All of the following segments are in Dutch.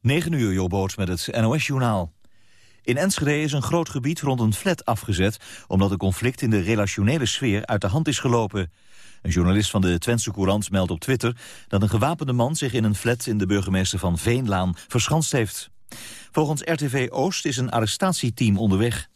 9 uur, Jobboot met het NOS-journaal. In Enschede is een groot gebied rond een flat afgezet... omdat een conflict in de relationele sfeer uit de hand is gelopen. Een journalist van de Twentse Courant meldt op Twitter... dat een gewapende man zich in een flat in de burgemeester van Veenlaan verschanst heeft. Volgens RTV Oost is een arrestatieteam onderweg.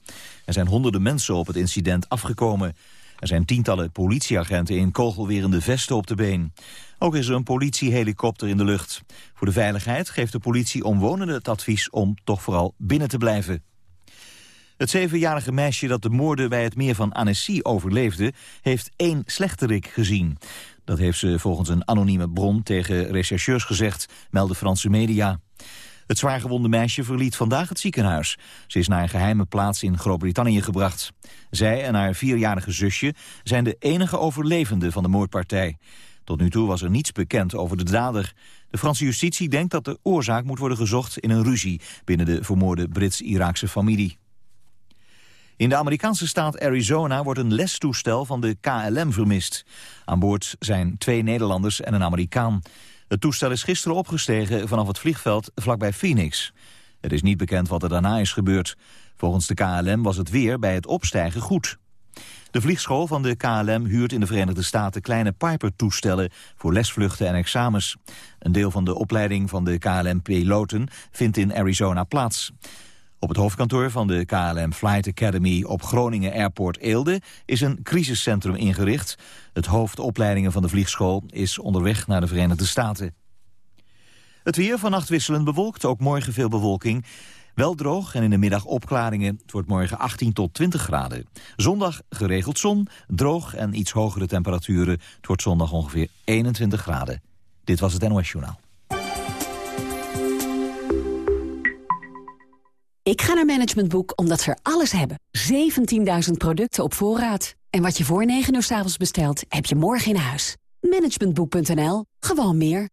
Er zijn honderden mensen op het incident afgekomen. Er zijn tientallen politieagenten in kogelwerende vesten op de been. Ook is er een politiehelikopter in de lucht. Voor de veiligheid geeft de politie omwonenden het advies om toch vooral binnen te blijven. Het zevenjarige meisje dat de moorden bij het meer van Annecy overleefde... heeft één slechterik gezien. Dat heeft ze volgens een anonieme bron tegen rechercheurs gezegd, melden Franse media. Het zwaargewonde meisje verliet vandaag het ziekenhuis. Ze is naar een geheime plaats in Groot-Brittannië gebracht. Zij en haar vierjarige zusje zijn de enige overlevenden van de moordpartij. Tot nu toe was er niets bekend over de dader. De Franse justitie denkt dat de oorzaak moet worden gezocht in een ruzie binnen de vermoorde Brits-Iraakse familie. In de Amerikaanse staat Arizona wordt een lestoestel van de KLM vermist. Aan boord zijn twee Nederlanders en een Amerikaan. Het toestel is gisteren opgestegen vanaf het vliegveld vlakbij Phoenix. Het is niet bekend wat er daarna is gebeurd. Volgens de KLM was het weer bij het opstijgen goed. De vliegschool van de KLM huurt in de Verenigde Staten kleine Piper-toestellen voor lesvluchten en examens. Een deel van de opleiding van de KLM-piloten vindt in Arizona plaats. Op het hoofdkantoor van de KLM Flight Academy op Groningen Airport Eelde is een crisiscentrum ingericht. Het hoofdopleidingen van de vliegschool is onderweg naar de Verenigde Staten. Het weer vannacht wisselend bewolkt, ook morgen veel bewolking. Wel droog en in de middag opklaringen. Het wordt morgen 18 tot 20 graden. Zondag geregeld zon, droog en iets hogere temperaturen. Het wordt zondag ongeveer 21 graden. Dit was het NOS Journaal. Ik ga naar Management Boek omdat ze er alles hebben. 17.000 producten op voorraad. En wat je voor 9 uur s avonds bestelt, heb je morgen in huis. Managementboek.nl. Gewoon meer.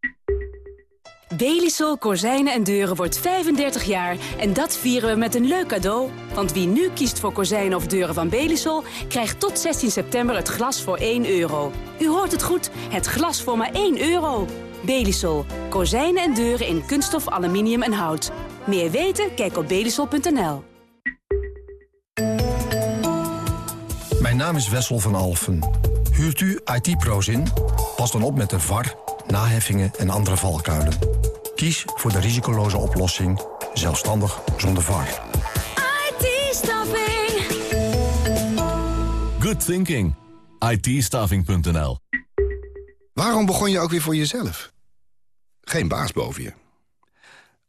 Belisol Kozijnen en Deuren wordt 35 jaar en dat vieren we met een leuk cadeau. Want wie nu kiest voor kozijnen of deuren van Belisol... krijgt tot 16 september het glas voor 1 euro. U hoort het goed, het glas voor maar 1 euro. Belisol. Kozijnen en deuren in kunststof, aluminium en hout. Meer weten? Kijk op belisol.nl. Mijn naam is Wessel van Alfen. Huurt u IT-pro's in? Pas dan op met de VAR, naheffingen en andere valkuilen. Kies voor de risicoloze oplossing, zelfstandig zonder VAR. IT-staffing. Good thinking. it Waarom begon je ook weer voor jezelf? Geen baas boven je.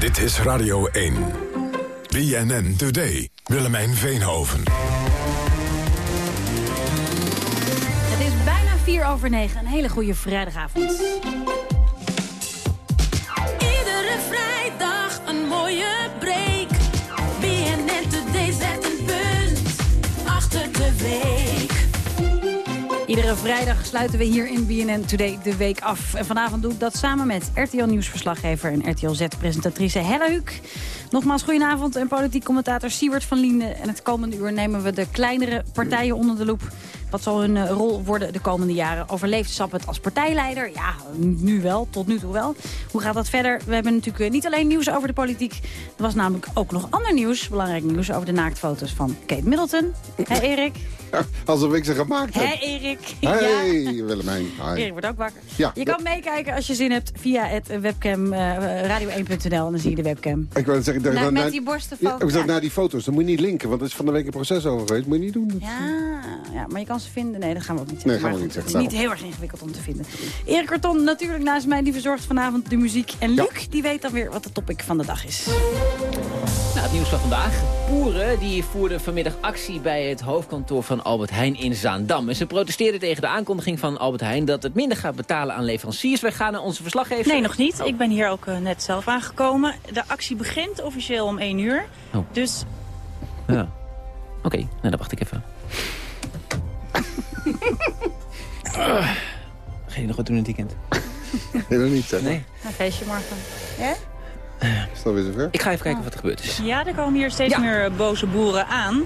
Dit is Radio 1. BNN Today. Willemijn Veenhoven. Het is bijna 4 over 9. Een hele goede vrijdagavond. Iedere vrijdag Iedere vrijdag sluiten we hier in BNN Today de week af. En vanavond doe ik dat samen met RTL Nieuwsverslaggever en RTL Z-presentatrice Hella Huuk. Nogmaals, goedenavond en politiek commentator Siewert van Linden. En het komende uur nemen we de kleinere partijen onder de loep. Wat zal hun eh, rol worden de komende jaren? Overleeft Sap het als partijleider? Ja, nu wel, tot nu toe wel. Hoe gaat dat verder? We hebben natuurlijk eh, niet alleen nieuws over de politiek. Er was namelijk ook nog ander nieuws, belangrijk nieuws... over de naaktfoto's van Kate Middleton. Hé Erik? Alsof ik ze gemaakt heb. Hé Erik? Hey, Ja. Willemijn. Hi. Erik wordt ook wakker. Ja. Je kan meekijken als je zin hebt via het webcam eh, radio1.nl. En dan zie je de webcam. Ik wou zeggen, daar- Nou, daar- met naar- die borsten Ja, van- ik zeg, ja. naar die foto's, dan moet je niet linken, want er is van de week een proces over geweest. Moet je niet doen. Dat- Ja, ja, maar je kan ze vinden. Nee, dat gaan we ook niet Nee, zeggen. gaan we niet zeggen, Het is niet heel erg ingewikkeld om te vinden. Erik Karton natuurlijk naast mij, die verzorgt vanavond de muziek. En Luc, die weet dan weer wat de topic van de dag is. Nou, het nieuws van vandaag. Boeren die voerden vanmiddag actie bij het hoofdkantoor van Albert Heijn in Zaandam. En ze protesteerden tegen de aankondiging van Albert Heijn... dat het minder gaat betalen aan leveranciers. Wij gaan naar onze verslaggever. Nee, nog niet. Oh. Ik ben hier ook eh, net zelf aangekomen. De actie begint officieel om 1 uur. Oh. Dus Ja. Oké, nou dan wacht ik even. Ah. Ga je nog wat doen in het weekend? Nee, nog niet, hè? Nee. een feestje morgen. Ja? Is dat weer zover? Ik ga even kijken wat er gebeurd is. Ja, er komen hier steeds Ja. meer eh, boze boeren aan.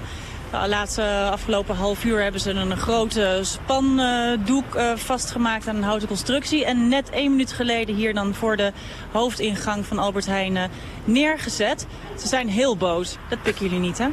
De laatste afgelopen half uur hebben ze een grote spandoek eh, vastgemaakt aan een houten constructie. En net één minuut geleden hier dan voor de hoofdingang van Albert Heijn eh, neergezet. Ze zijn heel boos. Dat pikken jullie niet, hè?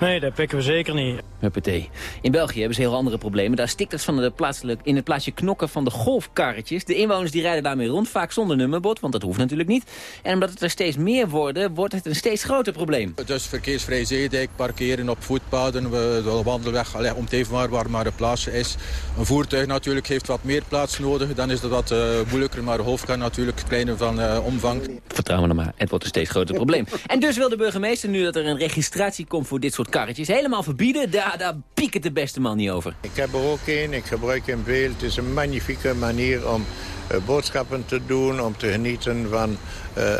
Nee, dat pikken we zeker niet. Huppatee. In België hebben ze heel andere problemen. Daar stikt het van de plaatselijk, in het plaatsje knokken van de golfkarretjes. De inwoners die rijden daarmee rond, vaak zonder nummerbord, want dat hoeft natuurlijk niet. En omdat het er steeds meer worden, wordt het een steeds groter probleem. Dus verkeersvrij zeedijk, parkeren op voetpaden, we- de wandelweg, allee, om het even maar waar maar een plaatsje is. Een voertuig natuurlijk heeft wat meer plaats nodig, dan is dat wat eh, moeilijker, maar hoofdkar natuurlijk kleiner van eh, omvang. Vertrouw me dan maar, het wordt een steeds groter probleem. En dus wil de burgemeester nu dat er een registratie komt voor dit soort karretjes. Helemaal verbieden, daar, daar piekt de beste man niet over. Ik heb er ook een, ik gebruik hem veel. Het is een magnifieke manier om eh, boodschappen te doen, om te genieten van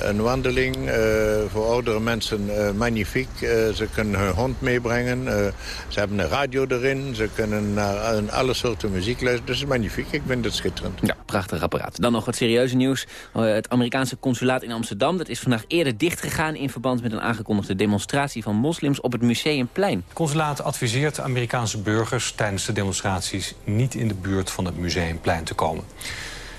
een wandeling. Eh, voor oudere mensen eh, magnifiek. Eh, ze kunnen hun hond meebrengen. Eh, ze hebben een radio erin. Ze kunnen naar alle soorten muziek luisteren. Dus het is magnifiek. Ik vind het schitterend. Ja, prachtig apparaat. Dan nog wat serieuze nieuws. Eh, het Amerikaanse consulaat in Amsterdam dat is vandaag eerder dichtgegaan... in verband met een aangekondigde demonstratie van moslims op het Museumplein. Het consulaat adviseert Amerikaanse burgers tijdens de demonstraties niet in de buurt van het Museumplein te komen.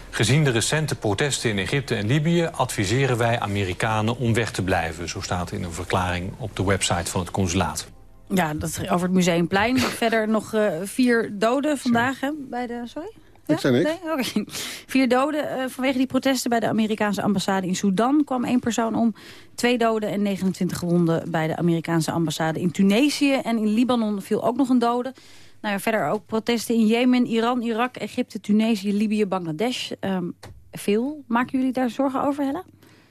Gezien de recente protesten in Egypte en Libië adviseren wij Amerikanen om weg te blijven. Zo staat in een verklaring op de website van het consulaat. Ja, dat over het Museumplein. Verder nog eh, vier doden vandaag hè, bij de... Sorry? Ik zei niks. Nee? Oké. Vier doden eh, vanwege die protesten bij de Amerikaanse ambassade in Sudan. kwam één persoon om. Twee doden en 29 gewonden bij de Amerikaanse ambassade in Tunesië. En in Libanon viel ook nog een dode. Nou ja, verder ook protesten in Jemen, Iran, Irak, Egypte, Tunesië, Libië, Bangladesh. Ehm, veel. Maken jullie daar zorgen over, Hella?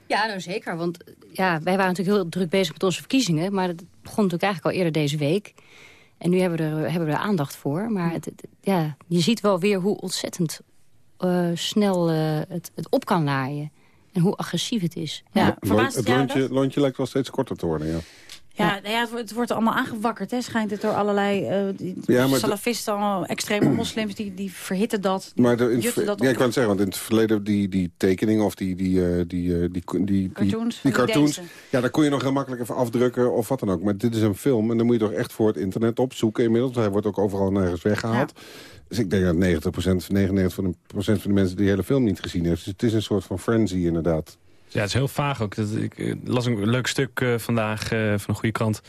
Ja, nou zeker. Want ja, wij waren natuurlijk heel druk bezig met onze verkiezingen. Maar dat begon natuurlijk eigenlijk al eerder deze week. En nu hebben we er, hebben we er aandacht voor. Maar het, het- ja, je ziet wel weer hoe ontzettend eh, snel eh, het, het op kan laaien. En hoe agressief het is. Ja, het lontje, lontje lijkt wel steeds korter te worden, ja. Ja, nou ja het, wordt, allemaal aangewakkerd, hè, schijnt het door allerlei eh die, Ja, maar de- salafisten, allemaal extreme moslims, die, die verhitten dat. Maar de, in dat ja, ik wou het zeggen, want in het verleden die, die tekeningen of die, die, eh, die, eh, die, die, die, Cartoons, die van die cartoons, Deense. ja, daar kon je nog heel makkelijk even afdrukken of wat dan ook. Maar dit is een film en dan moet je toch echt voor het internet opzoeken inmiddels. Hij wordt ook overal nergens weggehaald. Dus ik denk dat 90%, 99% van de, procent van de mensen die hele film niet gezien heeft. Dus het is een soort van frenzy inderdaad. Ja, het is heel vaag ook. Dat, ik eh, las een leuk stuk eh, vandaag eh, van een goede krant...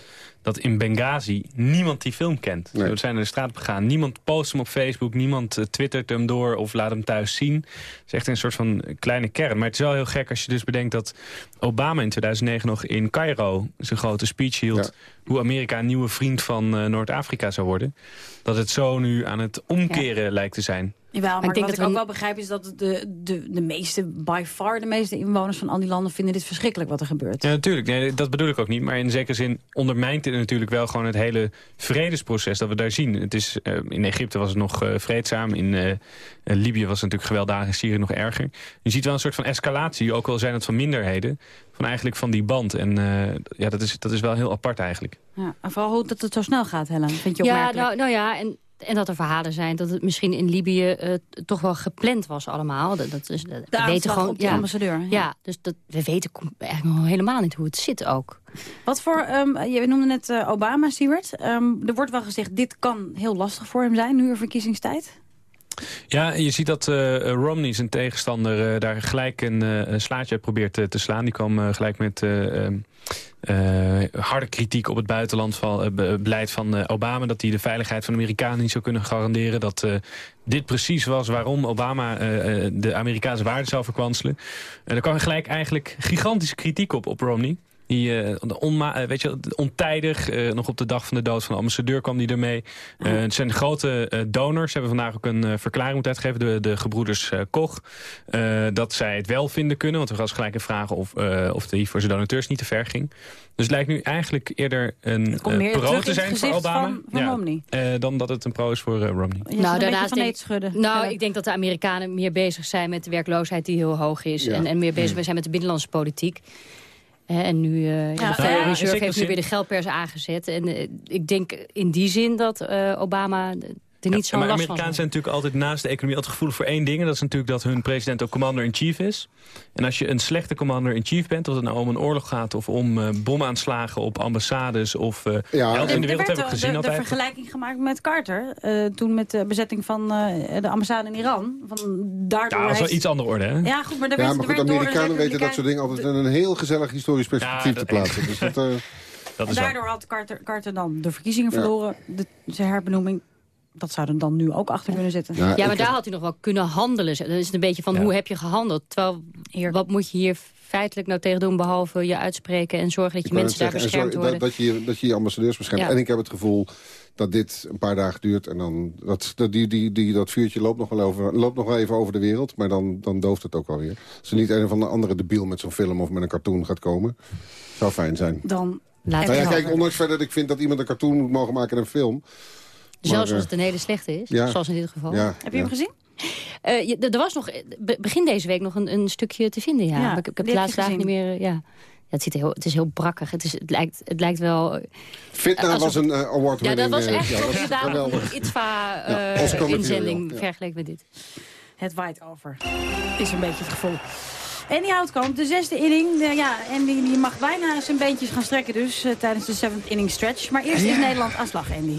dat in Benghazi niemand die film kent. Nee. We zijn naar de straat begaan. Niemand post hem op Facebook. Niemand eh, twittert hem door of laat hem thuis zien. Het is echt een soort van kleine kern. Maar het is wel heel gek als je dus bedenkt dat Obama in 2009 nog in Cairo... zijn grote speech hield... hoe Amerika een nieuwe vriend van eh, Noord-Afrika zou worden. Dat het zo nu aan het omkeren lijkt te zijn. Jawel, maar ik denk wat dat ik ook wel begrijp is dat de, de, de meeste, by far de meeste inwoners van al die landen vinden dit verschrikkelijk wat er gebeurt. Ja, natuurlijk. Nee, dat bedoel ik ook niet. Maar in zekere zin ondermijnt dit natuurlijk wel gewoon het hele vredesproces dat we daar zien. Het is, eh, in Egypte was het nog eh, vreedzaam. In eh, eh, Libië was het natuurlijk gewelddadig. In Syrië nog erger. Je ziet wel een soort van escalatie, ook al zijn het van minderheden. Van eigenlijk van die band. En eh, ja, dat is, dat is wel heel apart eigenlijk. Ja, en vooral hoe dat het zo snel gaat, Helen. Vind je Ja, opmerkelijk? nou, nou ja, en, en dat er verhalen zijn dat het misschien in Libië eh, toch wel gepland was allemaal. Dat, dat is, dat, we aanslag op de ambassadeur, Ja, ja. dus dat, we weten eigenlijk nog helemaal niet hoe het zit ook. Wat voor, ehm, je noemde net eh, Obama, Stuart. Ehm, er wordt wel gezegd, dit kan heel lastig voor hem zijn, nu er verkiezingstijd. Ja, je ziet dat eh, Romney, zijn tegenstander, eh, daar gelijk een een slaatje uit probeert te slaan. Die kwam gelijk met eh, ehm, eh, harde kritiek op het buitenland van, eh, eh, Obama. Dat hij de veiligheid van de Amerikanen niet zou kunnen garanderen. Dat eh, dit precies was waarom Obama eh, eh, de Amerikaanse waarden zou verkwanselen. En er kwam gelijk eigenlijk gigantische kritiek op, op Romney. Die, eh, onma eh, weet je, ontijdig, eh, nog op de dag van de dood van de ambassadeur kwam die ermee. Eh, het zijn grote donors. Ze hebben vandaag ook een verklaring moeten uitgeven, de, de gebroeders Koch. eh, dat zij het wel vinden kunnen, want er was gelijk een vraag of, eh, of die voor zijn donateurs niet te ver ging. Dus het lijkt nu eigenlijk eerder een eh, meer pro te zijn voor Obama. van- van Romney. eh, dan dat het een pro is voor Romney. Je nou, daarnaast denk- schudden. Nou, Ja. ik denk dat de Amerikanen meer bezig zijn met de werkloosheid die heel hoog is. Ja. En, en meer bezig Hmm. zijn met de binnenlandse politiek. Hè, en nu, eh ja, de Federal Reserve heeft nu weer de geldpers aangezet. En eh, ik denk in die zin dat eh, Obama er niet Ja, maar last Amerikanen zijn natuurlijk altijd naast de economie altijd gevoelig voor één ding. En dat is natuurlijk dat hun president ook commander-in-chief is. En als je een slechte commander-in-chief bent, of het nou om een oorlog gaat... of om eh, bomaanslagen op ambassades of uh, Ja, elders in de Er wereld hebben we de, gezien de, altijd. vergelijking gemaakt met Carter. eh, toen met de bezetting van eh, de ambassade in Iran. Van, daardoor Ja, dat is wel iets andere orde, hè? Ja, goed, maar er Ja, werd, maar er goed, werd door de Amerikanen weten dat soort dingen altijd in een heel gezellig historisch perspectief te plaatsen. Dus dat, eh, en daardoor had Carter, Carter dan de verkiezingen Ja. verloren. De, zijn herbenoeming, dat zou er dan nu ook achter kunnen zitten. Ja, maar daar had hij nog wel kunnen handelen. Dan is het een beetje van hoe heb je gehandeld? Terwijl, wat moet je hier feitelijk nou tegen doen... behalve je uitspreken en zorgen dat je mensen daar zeggen, en beschermd worden? Dat, dat, je, dat je je ambassadeurs beschermt. Ja. En ik heb het gevoel dat dit een paar dagen duurt. En dan, dat, dat, die, die, die, dat vuurtje loopt nog, wel over, loopt nog wel even over de wereld. Maar dan, dan dooft het ook wel weer. Als er niet een of andere andere debiel met zo'n film of met een cartoon gaat komen. Zou fijn zijn. Dan Laat nou ja, kijk, ondanks verder dat ik vind dat iemand een cartoon moet mogen maken in een film. Zelfs Maar, als eh, het een hele slechte is, ja. zoals in dit geval. Ja, Heb je hem gezien? Eh, je- er was nog be- begin deze week nog een, een stukje te vinden, ja. Ik, ik heb de laatste dagen niet meer... eh, ja. Ja, het, ziet er heel, het is heel brakkig. Het, is, het, lijkt, het lijkt wel... Fitna was een award Ja, dat was winning, echt ja, zoals dat een ITVA-inzending vergeleken met dit. Het waait over. Is een beetje het gevoel. En die Houtkamp, de zesde inning. De- ja, en die, die mag bijna zijn beentjes gaan strekken dus tijdens de seventh inning stretch. Maar eerst is Nederland aan slag, Andy.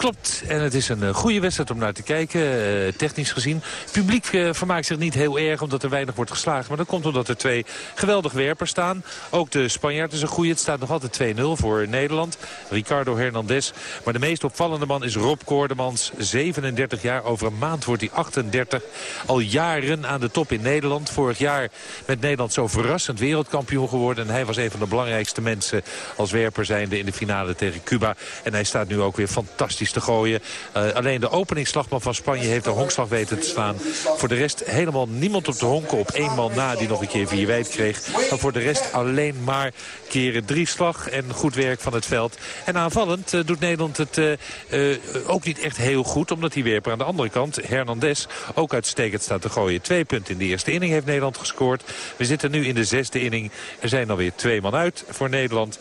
Klopt, en het is een eh, goede wedstrijd om naar te kijken, eh, technisch gezien. Het publiek eh, vermaakt zich niet heel erg omdat er weinig wordt geslagen. Maar dat komt omdat er twee geweldig werpers staan. Ook de Spanjaard is een goede. Het staat nog altijd 2-0 voor Nederland. Ricardo Hernandez. Maar de meest opvallende man is Rob Koordemans. 37 jaar, over een maand wordt hij 38. Al jaren aan de top in Nederland. Vorig jaar met Nederland zo verrassend wereldkampioen geworden. En hij was een van de belangrijkste mensen als werper zijnde in de finale tegen Cuba. En hij staat nu ook weer fantastisch te gooien. Eh, alleen de openingsslagman van Spanje heeft de honkslag weten te slaan. Voor de rest helemaal niemand op de honken. Op één man na die nog een keer vier wijd kreeg. Maar voor de rest alleen maar keren drie slag en goed werk van het veld. En aanvallend eh, doet Nederland het eh, ook niet echt heel goed. Omdat die werper aan de andere kant, Hernandez, ook uitstekend staat te gooien. Twee punten in de eerste inning heeft Nederland gescoord. We zitten nu in de zesde inning. Er zijn alweer twee man uit voor Nederland.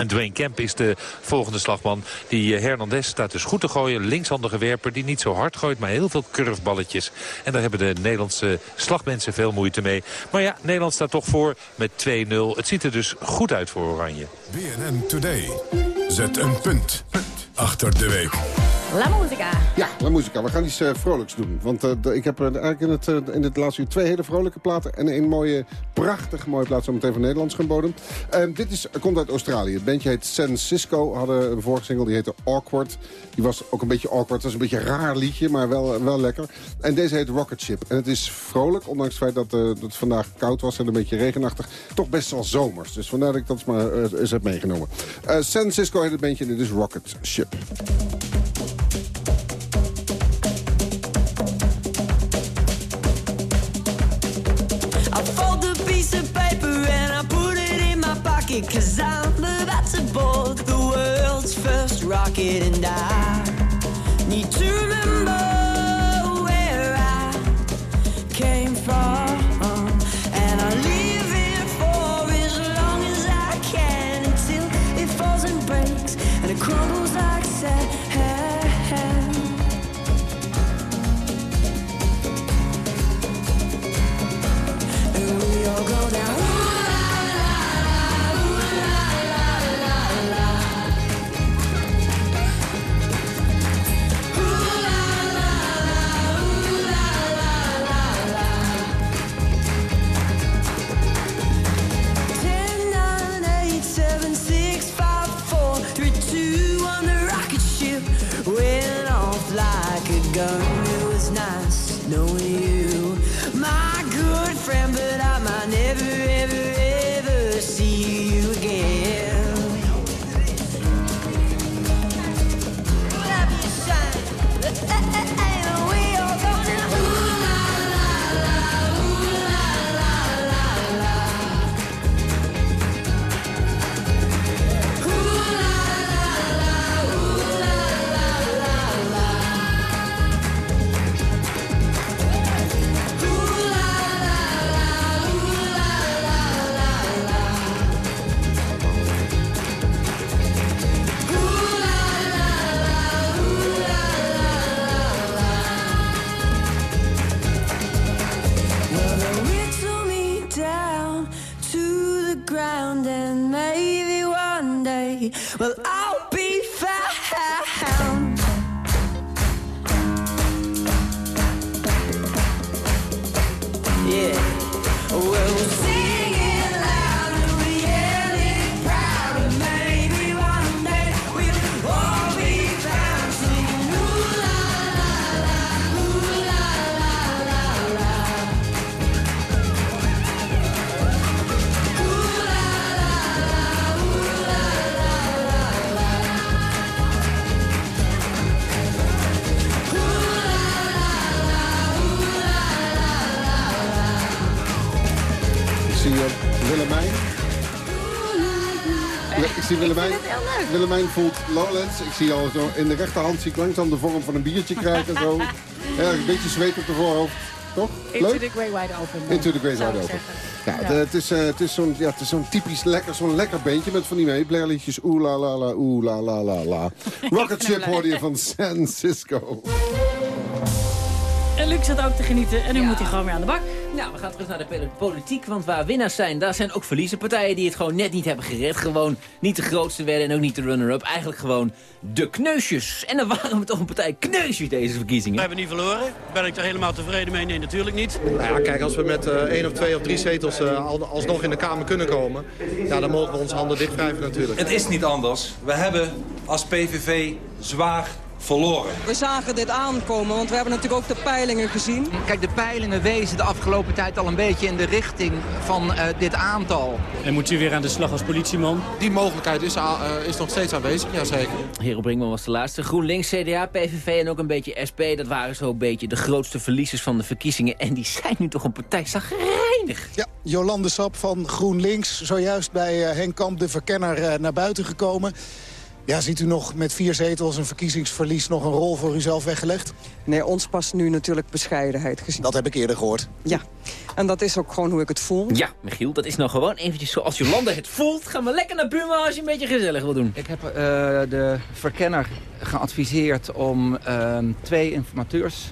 En Dwayne Kemp is de volgende slagman. Die eh, Hernandez staat dus goed te gooien. Linkshandige werper die niet zo hard gooit, maar heel veel curveballetjes. En daar hebben de Nederlandse slagmensen veel moeite mee. Maar ja, Nederland staat toch voor met 2-0. Het ziet er dus goed uit voor Oranje. BNN Today. Zet een punt achter de week. La Musica. Ja, La Musica. We gaan iets eh, vrolijks doen. Want eh, ik heb eh, eigenlijk in het, in het laatste uur twee hele vrolijke platen... en een mooie, prachtig mooie plaat zo meteen van Nederlands geboden. Eh, dit is, komt uit Australië. Het bandje heet San Cisco. hadden een vorige single, die heette Awkward. Die was ook een beetje awkward. Het was een beetje een raar liedje, maar wel, wel lekker. En deze heet Rocket Ship. En het is vrolijk, ondanks het feit dat, dat het vandaag koud was... en een beetje regenachtig. Toch best wel zomers. Dus vandaar dat ik dat eens maar eens heb meegenomen. Eh, San Cisco heet het bandje en dit is Rocket Ship. Cause I'm about to board the world's first rocket And I Willemijn voelt Lowlands. Ik zie al zo in de rechterhand zie ik langzaam de vorm van een biertje krijgen. Zo. Ja, een beetje zweet op de voorhoofd. Toch? Into Leuk? the Great Wide Open. Into the Great Wide Open. Ja. Het, is, eh, het is zo'n ja, het is zo'n typisch lekker, zo'n lekker beentje met van die meeblerliedjes. Oeh la la la, oeh la la la la. Rocket Ship hoorde je van San Cisco. En Luc zit ook te genieten en nu moet hij gewoon weer aan de bak. Nou, we gaan terug naar de pol- politiek, want waar winnaars zijn, daar zijn ook verliezenpartijen die het gewoon net niet hebben gered. Gewoon niet de grootste werden en ook niet de runner-up. Eigenlijk gewoon de kneusjes. En dan waren we toch een partij kneusjes deze verkiezingen. We hebben niet verloren. Ben ik er helemaal tevreden mee? Nee, natuurlijk niet. Nou ja, kijk, als we met eh, één of twee of drie zetels eh, al- alsnog in de Kamer kunnen komen... Ja, dan mogen we onze handen dichtwrijven natuurlijk. Het is niet anders. We hebben als PVV zwaar verloren. We zagen dit aankomen, want we hebben natuurlijk ook de peilingen gezien. Kijk, de peilingen wezen de afgelopen tijd al een beetje in de richting van eh, dit aantal. En moet u weer aan de slag als politieman? Die mogelijkheid is, a- eh, is nog steeds aanwezig, jazeker. Hero Brinkman was de laatste. GroenLinks, CDA, PVV en ook een beetje SP. Dat waren zo een beetje de grootste verliezers van de verkiezingen. En die zijn nu toch een partij zagrijnig. Ja, Jolande Sap van GroenLinks, zojuist bij eh, Henk Kamp, de verkenner, eh, naar buiten gekomen. Ja, ziet u nog met vier zetels een verkiezingsverlies nog een rol voor uzelf weggelegd? Nee, ons past nu natuurlijk bescheidenheid gezien. Dat heb ik eerder gehoord. Ja, en dat is ook gewoon hoe ik het voel. Ja, Michiel, dat is nou gewoon eventjes zoals Jolanda het voelt. Ga maar lekker naar Buma als je een beetje gezellig wil doen. Ik heb eh, de verkenner geadviseerd om ehm, twee informateurs...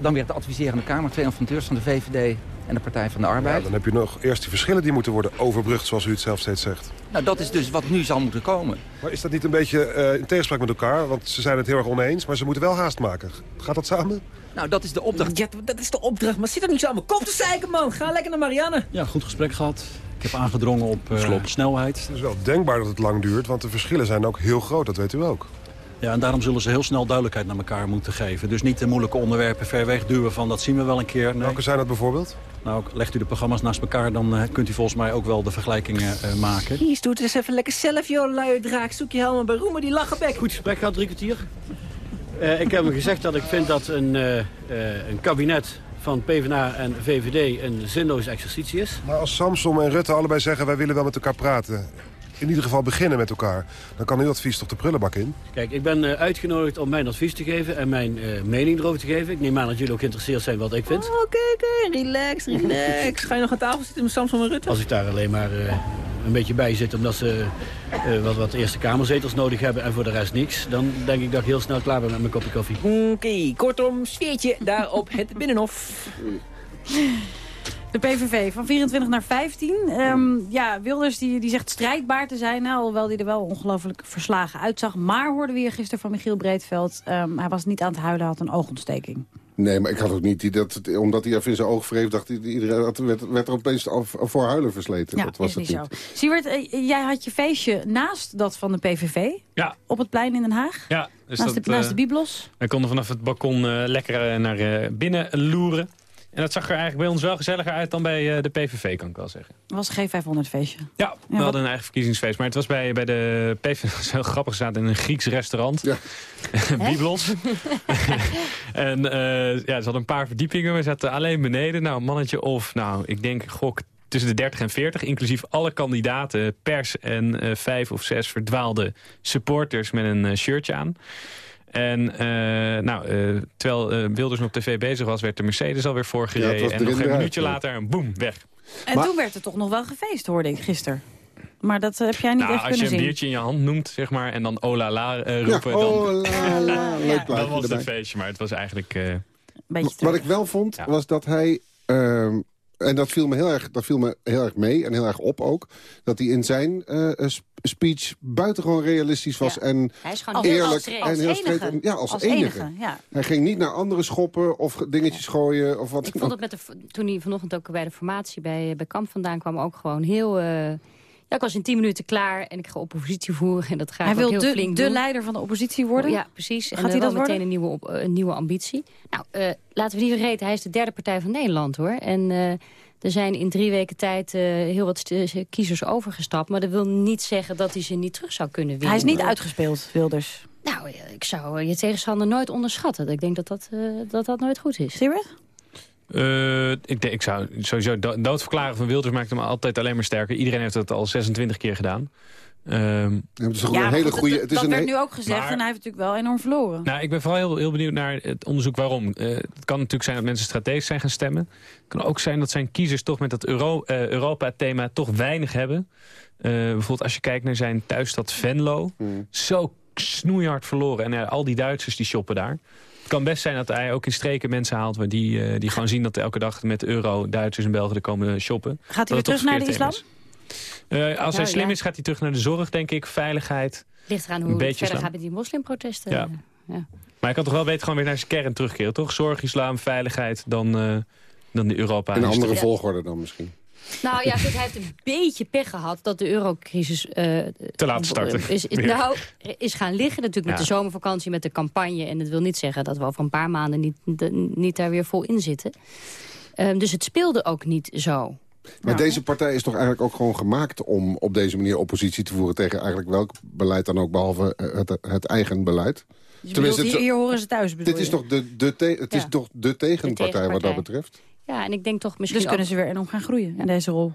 dan weer de adviserende Kamer, twee informateurs van de VVD en de Partij van de Arbeid. Ja, dan heb je nog eerst die verschillen die moeten worden overbrugd, zoals u het zelf steeds zegt. Nou, dat is dus wat nu zal moeten komen. Maar is dat niet een beetje eh, in tegenspraak met elkaar? Want ze zijn het heel erg oneens, maar ze moeten wel haast maken. Gaat dat samen? Nou, dat is de opdracht. Ja, dat is de opdracht. Maar zit er niet zo aan mijn kop te zeiken, man. Ga lekker naar Marianne. Ja, goed gesprek gehad. Ik heb aangedrongen op eh, snelheid. Het is wel denkbaar dat het lang duurt, want de verschillen zijn ook heel groot, dat weet u ook. Ja, en daarom zullen ze heel snel duidelijkheid naar elkaar moeten geven. Dus niet de moeilijke onderwerpen ver weg duwen van dat zien we wel een keer. Nee. Welke zijn dat bijvoorbeeld? Nou, legt u de programma's naast elkaar, dan eh, kunt u volgens mij ook wel de vergelijkingen eh, maken. Hier, doe het eens even lekker zelf, joh, luie draak. Zoek je helemaal bij Roemer, die lachenbek. Goed gesprek gehad, drie kwartier. Eh, ik heb hem gezegd dat ik vind dat een, eh, eh, een kabinet van PvdA en VVD een zinloos exercitie is. Maar als Samson en Rutte allebei zeggen, wij willen wel met elkaar praten... in ieder geval beginnen met elkaar... dan kan uw advies toch de prullenbak in? Kijk, ik ben eh, uitgenodigd om mijn advies te geven en mijn eh, mening erover te geven. Ik neem aan dat jullie ook geïnteresseerd zijn wat ik vind. Oké, oké, relax, relax. Ga je nog aan tafel zitten met Samson en Rutte? Als ik daar alleen maar eh, een beetje bij zit omdat ze eh, wat, wat Eerste Kamerzetels nodig hebben en voor de rest niks... dan denk ik dat ik heel snel klaar ben met mijn kopje koffie. Oké, kortom, sfeertje daar op het Binnenhof. De PVV van 24 naar 15. Ehm, ja, Wilders die, die zegt strijdbaar te zijn. Nou, alhoewel hij er wel ongelooflijk verslagen uitzag. Maar hoorden we hier gisteren van Michiel Breedveld. ehm, hij was niet aan het huilen, had een oogontsteking. Nee, maar ik had ook niet die dat, omdat hij even in zijn oog wreef, dacht hij, iedereen dat werd, werd er opeens af, voor huilen versleten. Ja, dat was is niet het zo. Siewert, eh, jij had je feestje naast dat van de PVV. Ja. Op het plein in Den Haag. Ja, dus naast, dat, de, naast eh, de Biblos. Wij konden vanaf het balkon eh, lekker naar eh, binnen loeren. En dat zag er eigenlijk bij ons wel gezelliger uit dan bij eh, de PVV, kan ik wel zeggen. Het was een G500 feestje. Ja, we hadden een eigen verkiezingsfeest. Maar het was bij, bij de PVV dat is heel grappig. We zaten in een Grieks restaurant. Ja. Biblos. en eh, ja, ze hadden een paar verdiepingen. We zaten alleen beneden. Nou, een mannetje of, nou, ik denk, gok tussen de 30 en 40. Inclusief alle kandidaten, pers en eh, vijf of zes verdwaalde supporters met een shirtje aan. En eh, nou, eh, terwijl eh, Wilders nog op tv bezig was, werd de Mercedes alweer Ja, voorgereden. was en nog een minuutje ja. later, boem, weg. En toen werd er toch nog wel gefeest, hoorde ik gisteren. Maar dat heb jij niet Nou, echt als je kunnen een zien. biertje in je hand noemt, zeg maar, en dan oh la la roepen, Ja, dan, oh la la, leuk dan plaatje was het feestje. Maar het was eigenlijk... eh, Beetje Wat ik wel vond, was dat hij... ehm, En dat viel, me heel erg, dat viel me heel erg mee en heel erg op ook. Dat hij in zijn eh, eh, sp- speech buitengewoon realistisch was. En Hij is gewoon eerlijk. als, en als heel enige. En, ja, als, Als enige. enige, ja. Hij ging niet naar anderen schoppen of dingetjes gooien. Of wat Ik vond het met de, toen hij vanochtend ook bij de formatie bij, bij Kamp vandaan kwam ook gewoon heel... eh, ja, ik was in tien minuten klaar en ik ga oppositie voeren. En dat ga Hij wil heel de, flink de doen. leider van de oppositie worden? Ja, precies. Gaat en hij eh, dat wel meteen een nieuwe, op, eh, een nieuwe ambitie. Nou, eh, laten we niet vergeten, hij is de derde partij van Nederland, hoor. En er zijn in drie weken tijd heel wat kiezers overgestapt. Maar dat wil niet zeggen dat hij ze niet terug zou kunnen winnen. Hij is niet uitgespeeld, Wilders. Nou, ik zou je tegenstander nooit onderschatten. Ik denk dat dat, dat, dat nooit goed is. Siebert? Eh, ik, denk, ik zou sowieso do doodverklaren van Wilders maakt hem altijd alleen maar sterker. Iedereen heeft dat al 26 keer gedaan. Ehm, het is Ja, maar goed, dat, dat werd nu ook gezegd Maar- en hij heeft natuurlijk wel enorm verloren. Nou, ik ben vooral heel, heel benieuwd naar het onderzoek waarom. Eh, het kan natuurlijk zijn dat mensen strategisch zijn gaan stemmen. Het kan ook zijn dat zijn kiezers toch met dat Euro, eh, Europa-thema toch weinig hebben. Eh, bijvoorbeeld als je kijkt naar zijn thuisstad Venlo. Zo snoeihard verloren. En al die Duitsers die shoppen daar. Het kan best zijn dat hij ook in streken mensen haalt... Waar die, eh, die gewoon zien dat elke dag met de euro Duitsers en Belgen er komen shoppen. Gaat hij weer terug naar de islam? Eh, als hij slim ja. is, gaat hij terug naar de zorg, denk ik. Veiligheid. Ligt eraan hoe het verder islam. gaat met die moslimprotesten. Ja. Ja. Maar ik kan toch wel beter gewoon weer naar zijn kern terugkeren, toch? Zorg, islam, veiligheid, dan, eh, dan de Europa. In een andere volgorde dan misschien. Nou ja, goed, hij heeft een beetje pech gehad dat de eurocrisis... eh, Te laat starten. Is, is, nou, is gaan liggen natuurlijk met de zomervakantie, met de campagne. En dat wil niet zeggen dat we over een paar maanden niet, de- niet daar weer vol in zitten. Ehm, dus het speelde ook niet zo. Maar deze partij is toch eigenlijk ook gewoon gemaakt om op deze manier oppositie te voeren tegen eigenlijk welk beleid dan ook, behalve eh, het, het eigen beleid. Je bedoelt, hier, horen ze thuis, bedoel dit is toch de, de, te- het is toch de tegenpartij wat dat betreft? Ja, en ik denk toch misschien Dus kunnen ze weer enorm gaan groeien in deze rol.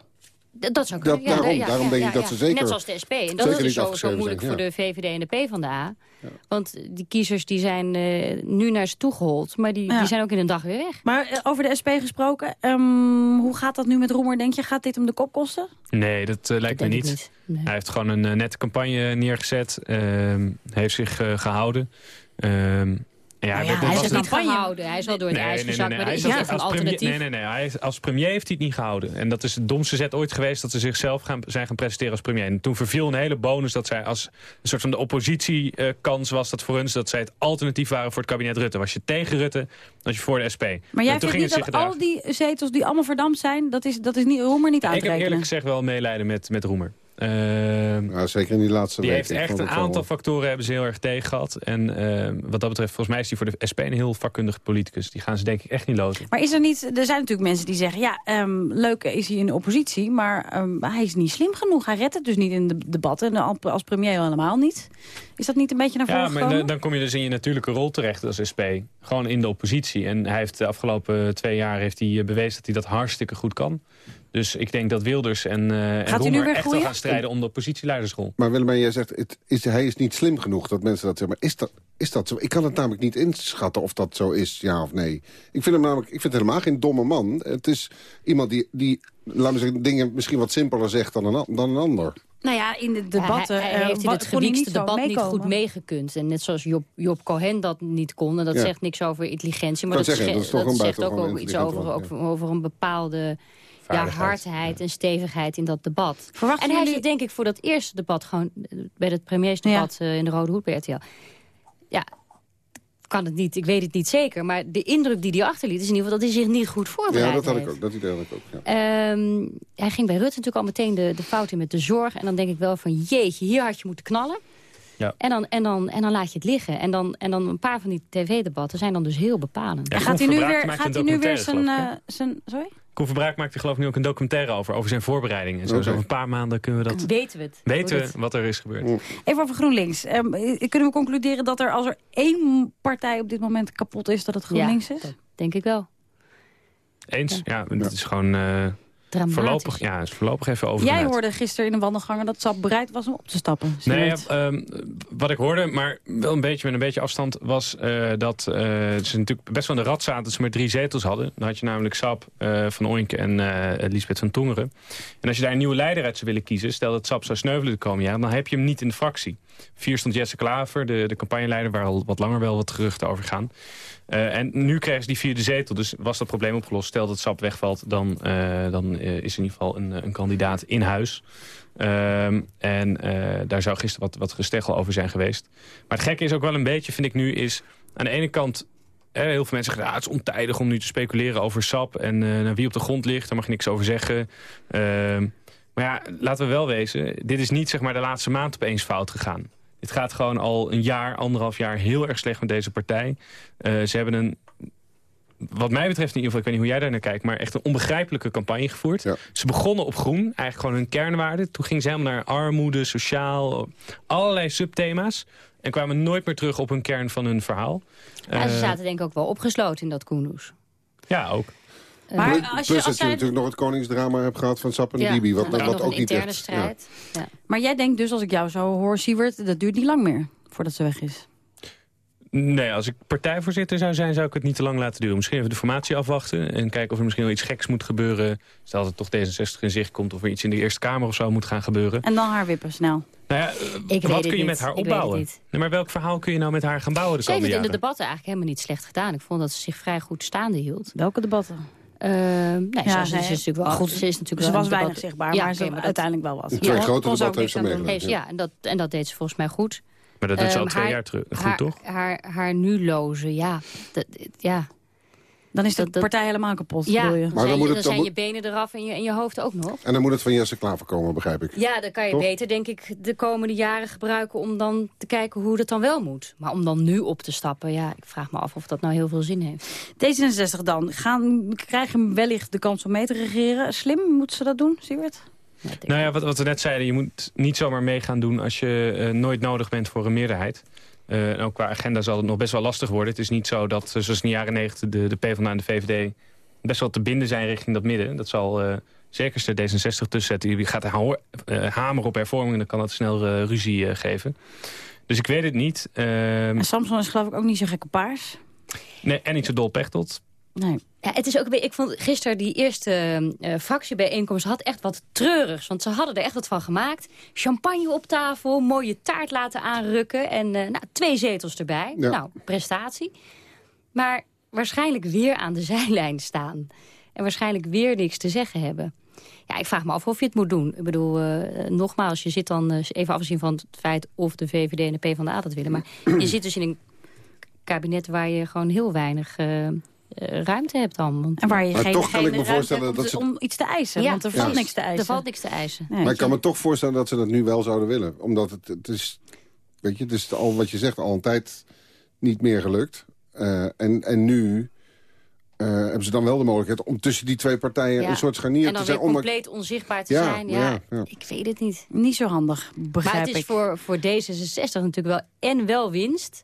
D- Dat zou kunnen. Ja, daarom- ja, daarom ja, denk ik ja, dat ze zeker- Net zoals de SP. En zeker dat is niet zo, zo moeilijk zijn, voor ja. de VVD en de PvdA. Want die kiezers die zijn eh, nu naar ze toegehold. Maar die, Ja. die zijn ook in een dag weer weg. Maar eh, over de SP gesproken, ehm, hoe gaat dat nu met Roemer, denk je? Gaat dit hem de kop kosten? Nee, dat eh, lijkt me denk ik niet. niet. Nee. Hij heeft gewoon een nette campagne neergezet. ehm, heeft zich eh, gehouden. Ehm, ja, Nou ja, hij is het- niet gehouden. Hij is wel door het ijs gezakt. Er Hij is als, als premier, alternatief. nee, nee, nee. Hij is, als premier heeft hij het niet gehouden. En dat is de domste zet ooit geweest dat ze zichzelf gaan, zijn gaan presenteren als premier. En toen verviel een hele bonus dat zij als een soort van de oppositiekans was dat voor hun dat zij het alternatief waren voor het kabinet Rutte. Was je tegen Rutte, was je voor de SP. Maar jij vindt ging niet dat al die zetels die allemaal verdampt zijn, dat is, dat is niet, Roemer niet aan te Ik heb eerlijk gezegd wel medelijden met, met Roemer. Ehm, Ja, zeker in die laatste die heeft echt een wel- aantal factoren hebben ze heel erg tegen gehad. En ehm, wat dat betreft, volgens mij is hij voor de SP een heel vakkundig politicus. Die gaan ze denk ik echt niet loten. Maar is er niet, er zijn natuurlijk mensen die zeggen, ja, ehm, leuk is hij in de oppositie, maar ehm, hij is niet slim genoeg. Hij redt het dus niet in de debatten en al- als premier helemaal niet. Is dat niet een beetje naar voren Ja, maar dan kom je dus in je natuurlijke rol terecht als SP. Gewoon in de oppositie. En hij heeft de afgelopen twee jaar heeft hij eh, bewezen dat hij dat hartstikke goed kan. Dus ik denk dat Wilders en, eh en hij nu Roemer echt wel groeien? gaan strijden om de oppositieleidersrol. Maar Willemijn, jij zegt, het is, hij is niet slim genoeg dat mensen dat zeggen. Maar is dat, is dat zo? Ik kan het namelijk niet inschatten of dat zo is, ja of nee. Ik vind hem namelijk, ik vind het helemaal geen domme man. Het is iemand die, die laten we zeggen, dingen misschien wat simpeler zegt dan een, an- dan een ander. Nou ja, in de Ja, debatten hij, hij eh, heeft in het gewiekste debat niet goed meegekund. En net zoals Job, Job Cohen dat niet kon. En dat Ja. zegt niks over intelligentie. Maar dat, zeggen, dat toch zegt ook over iets over, over een bepaalde ja, hardheid en stevigheid in dat debat. Verwachten en hij jullie- denk ik voor dat eerste debat... gewoon eh, bij het premiersdebat eh, in de Rode Hoed bij RTL... ja, kan het niet, ik weet het niet zeker. Maar de indruk die hij achterliet is in ieder geval... dat hij zich niet goed voorbereid Ja, dat had ik heeft. ook. Dat idee had ik ook. Ja. Ehm, hij ging bij Rutte natuurlijk al meteen de, de fout in met de zorg. En dan denk ik wel van jeetje, hier had je moeten knallen. Ja. En, dan, en, dan, en dan laat je het liggen. En dan, en dan een paar van die tv-debatten zijn dan dus heel bepalend. Ja, Gaat hij nu weer, gaat hij nu weer zijn, eh, zijn... Sorry? Koen Verbraak maakt er geloof ik nu ook een documentaire over. Over zijn voorbereiding. En zo. Over een paar maanden kunnen we dat... Weten we het? Weten we wat er is gebeurd. Even over GroenLinks. Ehm, eh, kunnen we concluderen dat er als er één partij op dit moment kapot is, dat het GroenLinks Ja, is? denk ik wel. Eens? Ja, het is gewoon... eh, Dramatisch. voorlopig, ja, is voorlopig even over. Jij hoorde gisteren in een wandelgangen dat Sap bereid was om op te stappen. Nee, ja, ehm, wat ik hoorde, maar wel een beetje met een beetje afstand... was eh, dat eh, ze natuurlijk best wel in de rat zaten... dat ze maar drie zetels hadden. Dan had je namelijk Sap, eh, Van Oink en Lisbeth van Tongeren. En als je daar een nieuwe leider uit zou willen kiezen... stel dat Sap zou sneuvelen de komende jaren... dan heb je hem niet in de fractie. Vier stond Jesse Klaver, de, de campagneleider... waar al wat langer wel wat geruchten over gaan. Eh, en nu krijgen ze die vierde zetel, dus was dat probleem opgelost. Stel dat Sap wegvalt, dan, eh, dan eh, is er in ieder geval een, een kandidaat in huis. Ehm, en daar zou gisteren wat, wat gesteggel over zijn geweest. Maar het gekke is ook wel een beetje, vind ik nu, is aan de ene kant... heel veel mensen zeggen, ja, het is ontijdig om nu te speculeren over Sap... en naar wie op de grond ligt, daar mag je niks over zeggen. Ehm, maar ja, laten we wel wezen, dit is niet zeg maar de laatste maand opeens fout gegaan. Dit gaat gewoon al een jaar, anderhalf jaar heel erg slecht met deze partij. Eh, ze hebben een wat mij betreft in ieder geval, ik weet niet hoe jij daar naar kijkt... maar echt een onbegrijpelijke campagne gevoerd. Ze begonnen op groen, eigenlijk gewoon hun kernwaarden. Toen ging ze helemaal naar armoede, sociaal, allerlei subthema's. En kwamen nooit meer terug op hun kern van hun verhaal. Ja, ze Eh, zaten denk ik ook wel opgesloten in dat Koenhoes. ja, ook. Maar Plus- als je- Plus als dat je zij- natuurlijk nog het koningsdrama hebt gehad van Sap en Ja, Bibi. Wat, wat ook een niet interne echt... strijd. Ja. Maar jij denkt dus, als ik jou zo hoor, Siewert... dat duurt niet lang meer voordat ze weg is. Nee, als ik partijvoorzitter zou zijn, zou ik het niet te lang laten duren. Misschien even de formatie afwachten en kijken of er misschien wel iets geks moet gebeuren. Stel dat er toch D66 in zicht komt of er iets in de Eerste Kamer of zo moet gaan gebeuren. En dan haar wippen, snel. Nou ja, eh, wat het kun je niet. met haar Ik het opbouwen? Nee, maar welk verhaal kun je nou met haar gaan bouwen de Ze heeft het in de debatten eigenlijk helemaal niet slecht gedaan. Ik vond dat ze zich vrij goed staande hield. Welke debatten? Uh, nee, Ja, ze, ze is natuurlijk wel goed, Ze, is natuurlijk ze wel was weinig debat- zichtbaar, maar ze oké, dat- uiteindelijk wel wat. De twee Ja, grote debatten heeft ze meegemaakt. Ja, en dat, en dat deed ze volgens mij goed. Maar dat doet ze al Ehm, twee haar- jaar terug. Goed, haar, toch? Haar, haar nu lozen, ja. Dat, ja. Dan is de Dat- dat- partij helemaal kapot, Ja, bedoel je? dan, Maar dan zijn, moet je- het- dan dan zijn je benen eraf en je, en je hoofd ook nog. En dan moet het van Jesse Klaver komen, begrijp ik. Ja, dan kan je Toch? beter, denk ik, de komende jaren gebruiken... om dan te kijken hoe dat dan wel moet. Maar om dan nu op te stappen, ja, ik vraag me af of dat nou heel veel zin heeft. D66 dan. Gaan, krijgen wellicht de kans om mee te regeren. Slim, moet ze dat doen, Siewert? Nou ja, wat, wat we net zeiden, je moet niet zomaar mee gaan doen als je eh, nooit nodig bent voor een meerderheid. Eh, en ook qua agenda zal het nog best wel lastig worden. Het is niet zo dat, eh, zoals in de jaren negentig, de, de PvdA en de VVD best wel te binden zijn richting dat midden. Dat zal eh zeker de D66 tussen zetten. Die gaat ha hamer op hervorming, dan kan dat snel ruzie geven. Dus ik weet het niet. Ehm, En Samson is geloof ik ook niet zo gekke paars. nee, en niet zo dol pechtelt. Nee. Ja, het is ook, ik vond gisteren die eerste eh, fractiebijeenkomst had echt wat treurigs. Want ze hadden er echt wat van gemaakt. Champagne op tafel, mooie taart laten aanrukken. En eh, nou, twee zetels erbij. Ja. Nou, prestatie. Maar waarschijnlijk weer aan de zijlijn staan. En waarschijnlijk weer niks te zeggen hebben. Ja, ik vraag me af of je het moet doen. Ik bedoel, eh, nogmaals, je zit dan eh, even afgezien van het feit... of de VVD en de PvdA dat willen. Maar je zit dus in een kabinet waar je gewoon heel weinig... eh, eh, ruimte hebt dan. Want... En waar je Maar geen, toch kan geen ik me voorstellen om, dat ze- om iets te eisen. Ja, want er valt niks te eisen. Er valt niks te eisen. Nee. Maar ik kan me toch voorstellen dat ze dat nu wel zouden willen. Omdat het, het is, weet je, het is al wat je zegt, al een tijd niet meer gelukt. Eh, en, en nu eh, hebben ze dan wel de mogelijkheid om tussen die twee partijen Ja. een soort scharnier en dan te zijn. weer om- compleet onzichtbaar te Ja, zijn. Ja, ja, ja. Ik weet het niet. Niet zo handig, begrijp maar het is ik. voor, voor D66 natuurlijk wel en wel winst.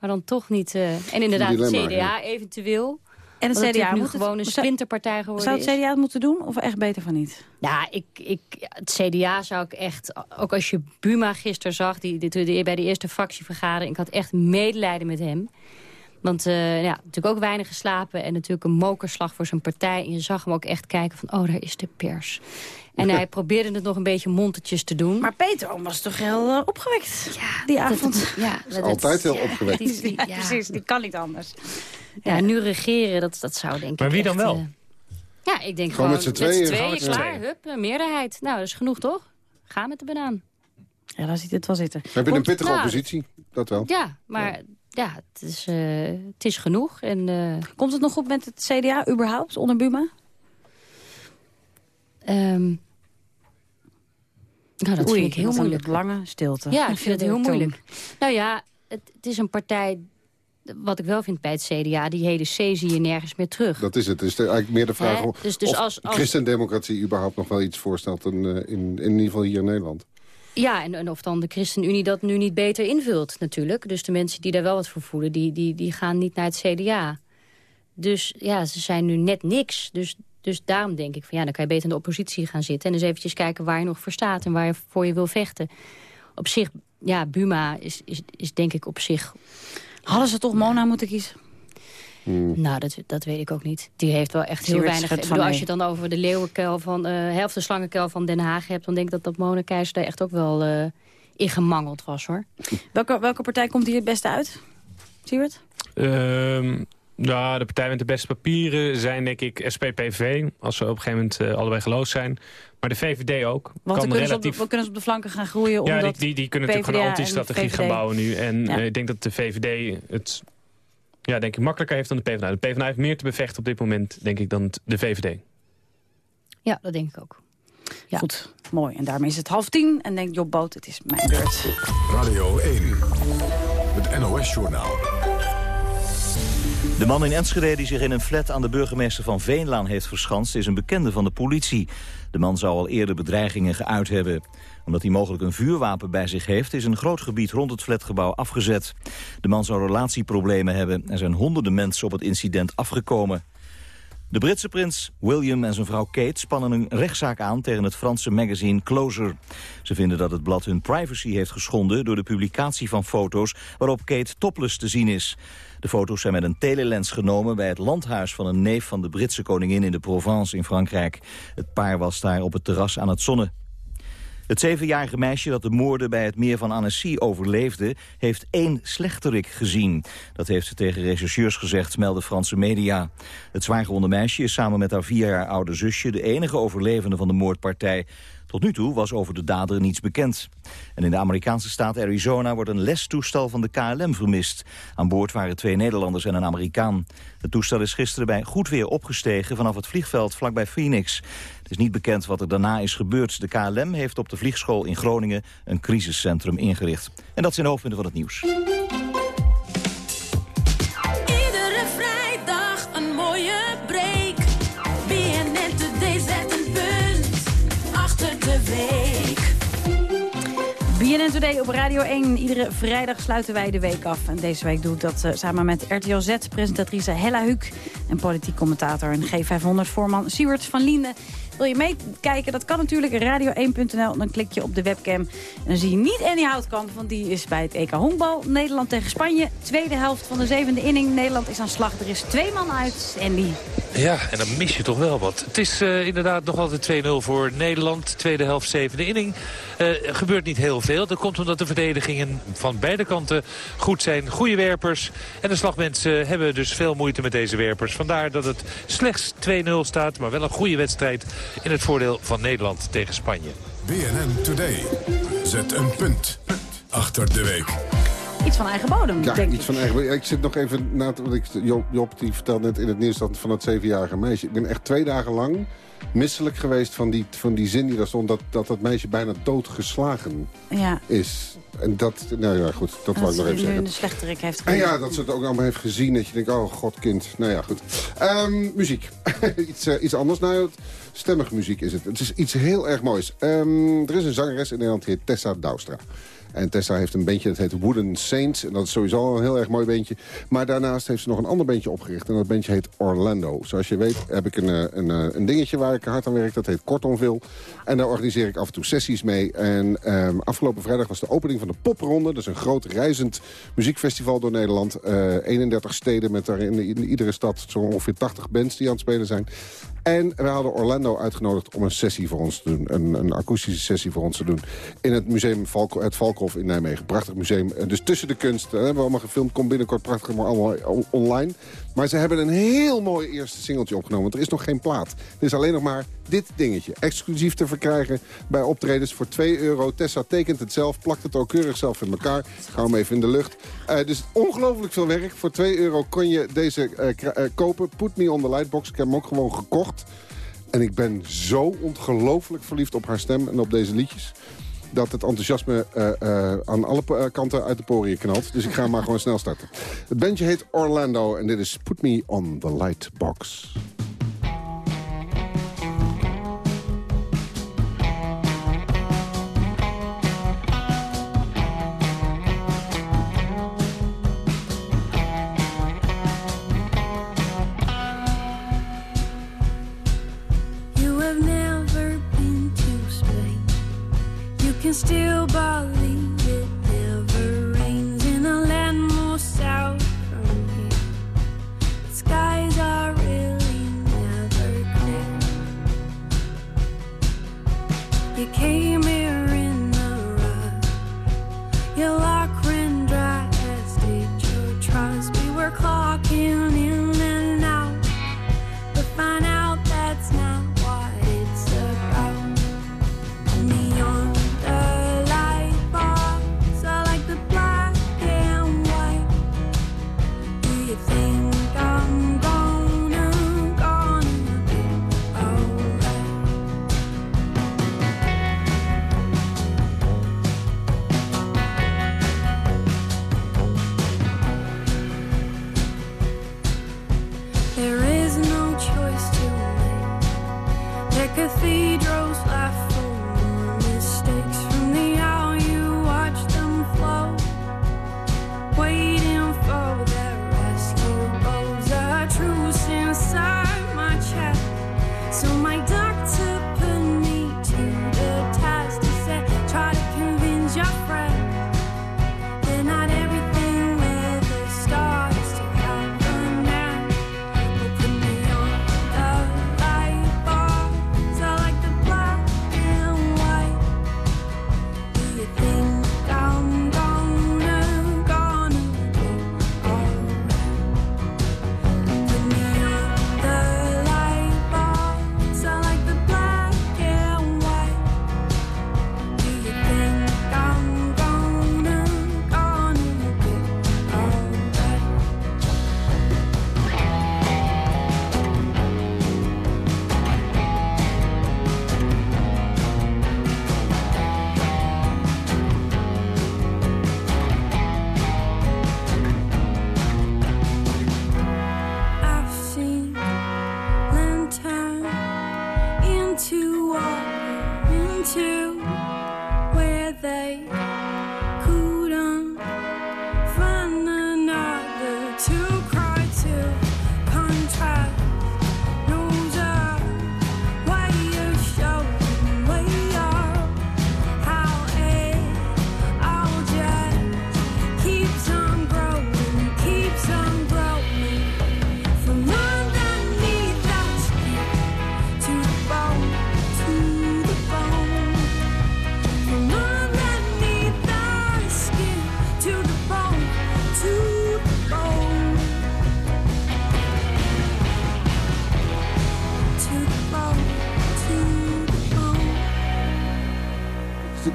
Maar dan toch niet... eh, en inderdaad het Dilemma, CDA ja. eventueel. En het CDA nu moet het- gewoon een zou- splinterpartij geworden Zou het. CDA het moeten doen of echt beter van niet? Ja, ik, ik, ja, het CDA zou ik echt... Ook als je Buma gisteren zag, die, die, die- bij de eerste fractievergadering... ik had echt medelijden met hem. Want eh, ja, natuurlijk ook weinig geslapen... en natuurlijk een mokerslag voor zijn partij. En je zag hem ook echt kijken van, oh, daar is de pers. En hij probeerde het nog een beetje mondetjes te doen. Maar Peter Oom was toch heel eh, opgewekt die avond? ja, is altijd heel ja, opgewekt. die- die- Ja, ja. precies. Die kan niet anders. Ja, nu regeren, dat, dat zou denk ik Maar wie dan echt, wel? eh, ja, ik denk Gewoon gewoon, met z'n tweeën, tweeën, klaar, tweeën. hup, een meerderheid. Nou, dat is genoeg, toch? Ga met de banaan. Ja, daar ziet het wel zitten. We hebben een pittige nou, oppositie, dat wel. Ja, maar ja, het, is, eh, het is genoeg. En, eh, Komt het nog goed met het CDA überhaupt, onder Buma? ehm, nou, dat Oei, vind ik heel moeilijk. lange stilte. Ja, ik vind het heel moeilijk. Nou ja, het, het is een partij... Wat ik wel vind bij het CDA, die hele C zie je nergens meer terug. Dat is het. Het is de- eigenlijk meer de vraag Hè? of, Dus- dus of als- als- christendemocratie überhaupt nog wel iets voorstelt in, eh, in, in ieder geval hier in Nederland. Ja, en, of dan de ChristenUnie dat nu niet beter invult natuurlijk. Dus de mensen die daar wel wat voor voelen, die, die, die gaan niet naar het CDA. Dus ja, ze zijn nu net niks. Dus Dus daarom denk ik van ja, dan kan je beter in de oppositie gaan zitten... en dus eventjes kijken waar je nog voor staat en waar je voor je wil vechten. Op zich, ja, Buma is, is, is denk ik op zich... Hadden ze toch Mona moeten kiezen? Nou, dat, dat weet ik ook niet. Die heeft wel echt heel weinig... Ik bedoel, als je dan over de leeuwenkuil van... eh helft de slangenkuil van Den Haag hebt... dan denk ik dat dat Mona Keijzer daar echt ook wel eh ingemangeld was, hoor. Welke, welke partij komt hier het beste uit? Siewert? Ehm, ja, de partij met de beste papieren zijn denk ik SPPV. Als ze op een gegeven moment eh, allebei geloosd zijn. Maar de VVD ook. Want kan kunnen ze, op relatief... de, we kunnen ze op de flanken gaan groeien. Ja, omdat die, die, die kunnen natuurlijk gewoon een en anti-strategie gaan bouwen nu. En Ja. eh, ik denk dat de VVD het ja, denk ik, makkelijker heeft dan de PvdA. De PvdA heeft meer te bevechten op dit moment, denk ik, dan de VVD. Ja, dat denk ik ook. Goed, mooi. En daarmee is het half tien. En denkt Job Boot, het is mijn beurt. Radio 1, het NOS-journaal. De man in Enschede die zich in een flat aan de burgemeester van Veenlaan heeft verschanst... is een bekende van de politie. De man zou al eerder bedreigingen geuit hebben. Omdat hij mogelijk een vuurwapen bij zich heeft... is een groot gebied rond het flatgebouw afgezet. De man zou relatieproblemen hebben. Er zijn honderden mensen op het incident afgekomen. De Britse prins William en zijn vrouw Kate spannen een rechtszaak aan tegen het Franse magazine Closer. Ze vinden dat het blad hun privacy heeft geschonden door de publicatie van foto's waarop Kate topless te zien is. De foto's zijn met een telelens genomen bij het landhuis van een neef van de Britse koningin in de Provence in Frankrijk. Het paar was daar op het terras aan het zonnen. Het zevenjarige meisje dat de moorden bij het meer van Annecy overleefde... heeft één slechterik gezien. Dat heeft ze tegen rechercheurs gezegd, melden Franse media. Het zwaargewonde meisje is samen met haar vier jaar oude zusje... de enige overlevende van de moordpartij. Tot nu toe was over de dader niets bekend. En in de Amerikaanse staat Arizona wordt een lestoestel van de KLM vermist. Aan boord waren twee Nederlanders en een Amerikaan. Het toestel is gisteren bij goed weer opgestegen vanaf het vliegveld vlakbij Phoenix. Het is niet bekend wat er daarna is gebeurd. De KLM heeft op de vliegschool in Groningen een crisiscentrum ingericht. En dat zijn de hoofdpunten van het nieuws. BNN Today op Radio 1. Iedere vrijdag sluiten wij de week af. En deze week doe ik dat eh, samen met RTL Z-presentatrice Hella Huuk... en politiek commentator en G500-voorman Siewert van Liende. Wil je meekijken? Dat kan natuurlijk radio1.nl. Dan klik je op de webcam en dan zie je niet Andy Houtkamp... want die is bij het EK Honkbal. Nederland tegen Spanje. Tweede helft van de zevende inning. Nederland is aan slag. Er is twee man uit. Andy. Ja, en dan mis je toch wel wat. Het is eh, inderdaad nog altijd 2-0 voor Nederland. Tweede helft, zevende inning. Eh, er gebeurt niet heel veel. Dat komt omdat de verdedigingen van beide kanten goed zijn. Goede werpers. En de slagmensen hebben dus veel moeite met deze werpers. Vandaar dat het slechts 2-0 staat. Maar wel een goede wedstrijd in het voordeel van Nederland tegen Spanje. BNN Today. Zet een punt achter de week. Iets van eigen bodem, Ja, denk ik. iets van eigen... Ik zit nog even na te... Job, Job die vertelde net in het nieuws dat van het zevenjarige meisje. Ik ben echt twee dagen lang misselijk geweest van die, van die zin die daar stond... dat dat, dat meisje bijna doodgeslagen Ja, is. En dat... Nou ja, goed, dat wou ik nog even zeggen. een slechterik heeft En ja, dat ze het ook allemaal heeft gezien. Dat je denkt, oh god, kind. Nou ja, goed. Ehm, muziek. iets, eh, iets anders. Nou, het, stemmig muziek is het. Het is iets heel erg moois. Ehm, er is een zangeres in Nederland, die heet Tessa Douwstra. En Tessa heeft een bandje, dat heet Wooden Saints. En dat is sowieso al een heel erg mooi bandje. Maar daarnaast heeft ze nog een ander bandje opgericht. En dat bandje heet Orlando. Zoals je weet heb ik een, eh, een, eh, een dingetje waar ik hard aan werk. Dat heet Kortomville. En daar organiseer ik af en toe sessies mee. En ehm, afgelopen vrijdag was de opening van de Popronde. Dat is een groot reizend muziekfestival door Nederland. Eh 31 steden met daarin in iedere stad zo ongeveer 80 bands die aan het spelen zijn. En we hadden Orlando uitgenodigd om een sessie voor ons te doen. Een, een akoestische sessie voor ons te doen. In het museum het Valkhof in Nijmegen. Prachtig museum. Dus tussen de kunst. Dat hebben we allemaal gefilmd. Komt binnenkort prachtig maar allemaal online. Maar ze hebben een heel mooi eerste singeltje opgenomen. Want er is nog geen plaat. Er is alleen nog maar dit dingetje. Exclusief te verkrijgen bij optredens voor 2 euro. Tessa tekent het zelf. Plakt het ook keurig zelf in elkaar. Hou hem even in de lucht. Eh, dus ongelooflijk veel werk. Voor 2 euro kon je deze eh, eh, kopen. Put me on the lightbox. Ik heb hem ook gewoon gekocht. En ik ben zo ongelooflijk verliefd op haar stem en op deze liedjes. Dat het enthousiasme eh, eh, aan alle eh, kanten uit de poriën knalt. Dus ik ga maar gewoon snel starten. Het bandje heet Orlando en dit is Put Me on the Lightbox.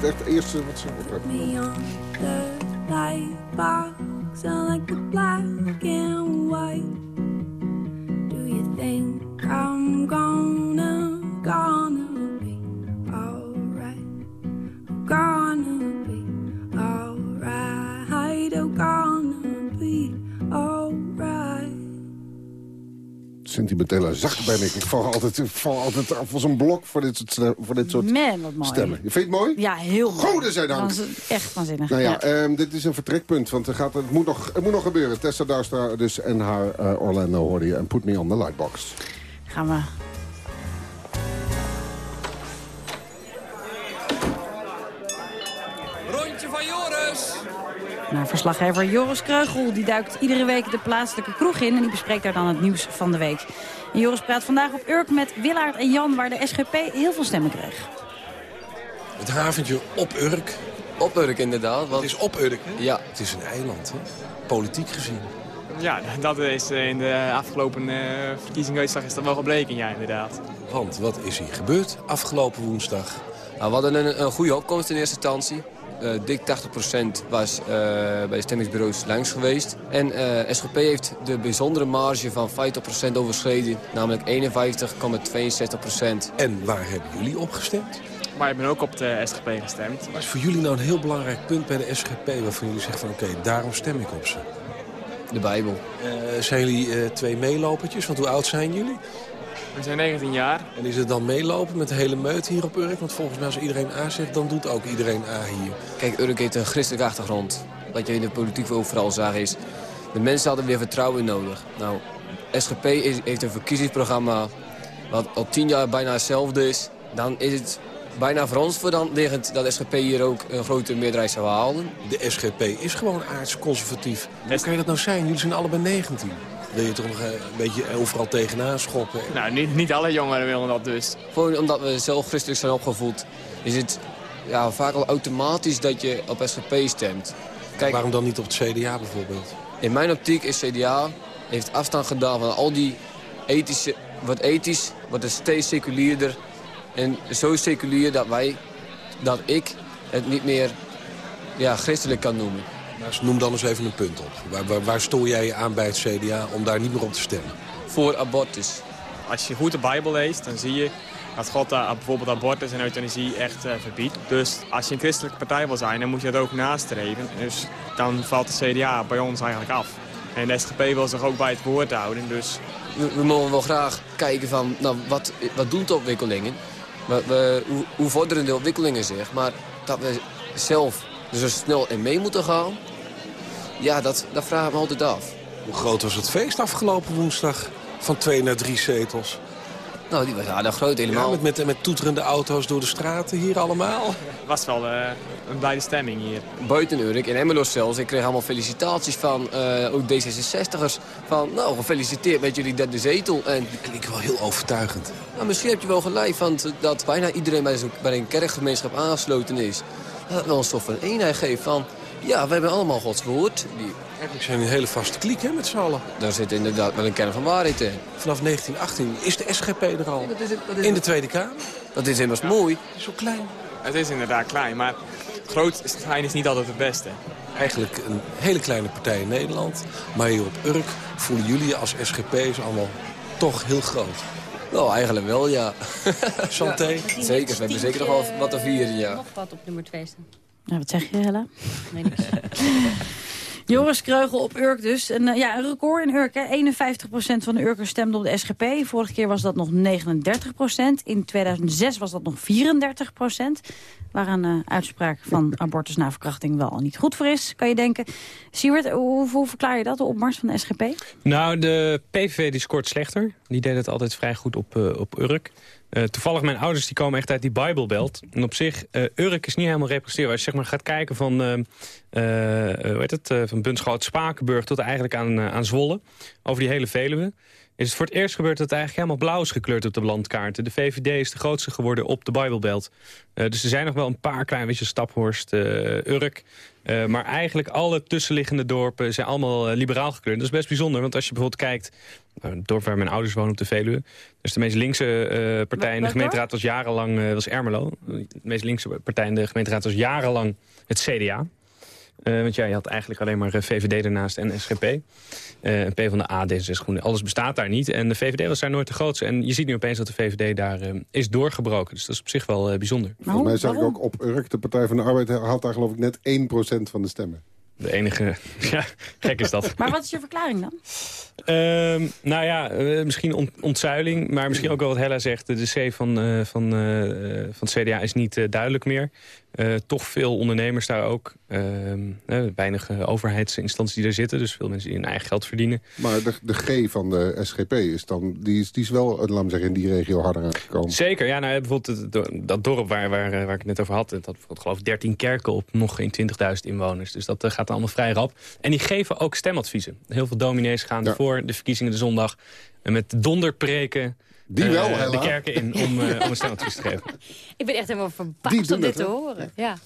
Dit echt het eerste wat ze think I'm gonna, gonna be alright? Gonna Sentimentele zacht ben ik. Ik val altijd, ik val altijd af als een blok voor dit soort, voor dit soort Man, wat mooi. stemmen. Je vindt het mooi? Ja, heel mooi. Goden zij dank. Echt waanzinnig. Nou ja, Ja. ehm, dit is een vertrekpunt, want er gaat, het, moet nog, het moet nog gebeuren. Tessa Douwstra dus en haar eh, Orlando hoorde je. En Put Me on the Lightbox. Gaan we. Nou, verslaggever Joris Kreugel die duikt iedere week de plaatselijke kroeg in... en die bespreekt daar dan het nieuws van de week. En Joris praat vandaag op Urk met Willaard en Jan... waar de SGP heel veel stemmen kreeg. Het haventje op Urk. Op Urk inderdaad. Het is op Urk, hè? Ja. Het is een eiland, hè? Politiek gezien. Ja, dat is eh, in de afgelopen eh verkiezingsuitslag is dat wel gebleken, ja, inderdaad. Want wat is hier gebeurd afgelopen woensdag? Nou, we hadden een, een goede opkomst in eerste instantie. Eh, dik 80% was eh, bij de stemmingsbureaus langs geweest. En eh, SGP heeft de bijzondere marge van 50% overschreden. Namelijk 51,62%. En waar hebben jullie op gestemd? Maar ik ben ook op de SGP gestemd. Wat is voor jullie nou een heel belangrijk punt bij de SGP... waarvan jullie zeggen van oké, daarom stem ik op ze? De Bijbel. Eh, zijn jullie eh, twee meelopertjes? Want hoe oud zijn jullie? We zijn 19 jaar. En is het dan meelopen met de hele meut hier op Urk? Want volgens mij als iedereen A zegt, dan doet ook iedereen A hier. Kijk, Urk heeft een christelijke achtergrond. Wat je in de politiek overal zag is... de mensen hadden weer vertrouwen nodig. Nou, SGP is- heeft een verkiezingsprogramma... wat al tien jaar bijna hetzelfde is. Dan is het bijna voor ons voor dan liggend dat SGP hier ook een grote meerderheid zou halen. De SGP is gewoon aardsconservatief. Hoe kan je dat nou zijn? Jullie zijn allebei 19. Wil je toch nog eh, een beetje overal tegenaan schoppen? Nou, niet, niet alle jongeren willen dat dus. Gewoon omdat we zelf christelijk zijn opgevoed, is het ja, vaak al automatisch dat je op SGP stemt. Kijk, Waarom dan niet op het CDA bijvoorbeeld? In mijn optiek is CDA heeft afstand gedaan van al die ethische... Wordt ethisch, wordt het steeds seculierder. En zo seculier dat wij, dat ik het niet meer ja, christelijk kan noemen. Maar noem dan eens even een punt op. Waar, waar, waar stoor jij je aan bij het CDA om daar niet meer op te stemmen? Voor abortus. Als je goed de Bijbel leest, dan zie je dat God daar bijvoorbeeld abortus en euthanasie echt eh, verbiedt. Dus als je een christelijke partij wil zijn, dan moet je dat ook nastreven. Dus dan valt de CDA bij ons eigenlijk af. En de SGP wil zich ook bij het woord houden, dus... We, we mogen wel graag kijken van, nou, wat, wat doen de ontwikkelingen? We, we, hoe, hoe vorderen de ontwikkelingen zich? Maar dat we zelf er zo snel in mee moeten gaan, ja, dat, dat vraag ik me altijd af. Hoe groot was het feest afgelopen woensdag? Van twee naar drie zetels. Nou, die was aardig groot helemaal. Ja, met, met, met toeterende auto's door de straten hier allemaal. Het was wel eh, een blijde stemming hier. Buiten Urk, in Emmeloos zelfs. Ik kreeg allemaal felicitaties van eh, ook D66'ers. Van, nou, gefeliciteerd met jullie derde zetel. En klinkt wel heel overtuigend. Nou, misschien heb je wel gelijk, want dat bijna iedereen bij, zo, bij een kerkgemeenschap aangesloten is. Dat het wel een soort van eenheid geeft van... Ja, we hebben allemaal Gods woord. Die... Eigenlijk zijn we een hele vaste kliek, hè, met z'n allen. Daar zit inderdaad wel een kern van waarheid in. Vanaf 1918 is de SGP er al. dat is, dat is, in de Tweede Kamer. Dat is immers mooi. Het is zo klein. Het is inderdaad klein, maar groot zijn is niet altijd het beste. Eigenlijk een hele kleine partij in Nederland. Maar hier op Urk voelen jullie als SGP'ers allemaal toch heel groot. Nou, eigenlijk wel, ja. Santé. Ja, zeker, we hebben zeker nog wel wat te vieren, ja. Nog wat op nummer 2 staan. Nou, wat zeg je, Hella? Nee, niks. Joris Kreugel op Urk dus. En, uh, ja, een record in Urk. Hè. 51% van de Urkers stemde op de SGP. Vorige keer was dat nog 39%. In 2006 was dat nog 34%. Waar een uh, uitspraak van abortus na verkrachting wel niet goed voor is, kan je denken. Siewert, hoe, hoe verklaar je dat, de opmars van de SGP? Nou, de PVV die scoort slechter. Die deed het altijd vrij goed op, uh, op Urk. Uh, toevallig, mijn ouders die komen echt uit die Bijbelbelt. En op zich, uh, Urk is niet helemaal representatief. Als je zeg maar, gaat kijken van, uh, hoe heet het, van Bunschoot Spakenburg tot eigenlijk aan, aan Zwolle. Over die hele Veluwe. Is het voor het eerst gebeurd dat het eigenlijk helemaal blauw is gekleurd op de landkaarten. De VVD is de grootste geworden op de Bijbelbelt. dus er zijn nog wel een paar klein beetje Staphorst, Urk. Maar eigenlijk alle tussenliggende dorpen zijn allemaal liberaal gekleurd. Dat is best bijzonder, want als je bijvoorbeeld kijkt... Nou, het dorp waar mijn ouders wonen op de Veluwe... dus de meest linkse uh, partij in de gemeenteraad was jarenlang... was Ermelo. De meest linkse partij in de gemeenteraad was jarenlang het CDA. want ja, je had eigenlijk alleen maar VVD ernaast en SGP. Uh, P van de A, D66 Groene. Alles bestaat daar niet. En de VVD was daar nooit de grootste. En je ziet nu opeens dat de VVD daar is doorgebroken. Dus dat is op zich wel bijzonder. Volgens mij zag ik ook op Urk, de Partij van de Arbeid... haalt daar geloof ik net 1% van de stemmen. De enige... Ja, gek is dat. Maar wat is je verklaring dan? Uh, nou ja, uh, misschien ont ontzuiling. Maar misschien ook wel wat Hella zegt. De C van, uh, van, van het CDA is niet duidelijk meer. toch veel ondernemers daar ook. Ehm, weinig overheidsinstanties die er zitten. Dus veel mensen die hun eigen geld verdienen. Maar de, de G van de SGP is dan... Die is, die is wel, laat me zeggen, in die regio harder aangekomen. Zeker. Ja, nou, bijvoorbeeld dat dorp waar, waar, waar ik het net over had... dat had bijvoorbeeld geloof ik 13 kerken op nog geen 20.000 inwoners. Dus dat gaat allemaal vrij rap. En die geven ook stemadviezen. Heel veel dominees gaan ja. voor de verkiezingen de zondag... met donderpreken die wel, uh, de kerken in om, uh, om een stemadvies te geven. Ik ben echt helemaal verbaasd om dit te horen. Ja.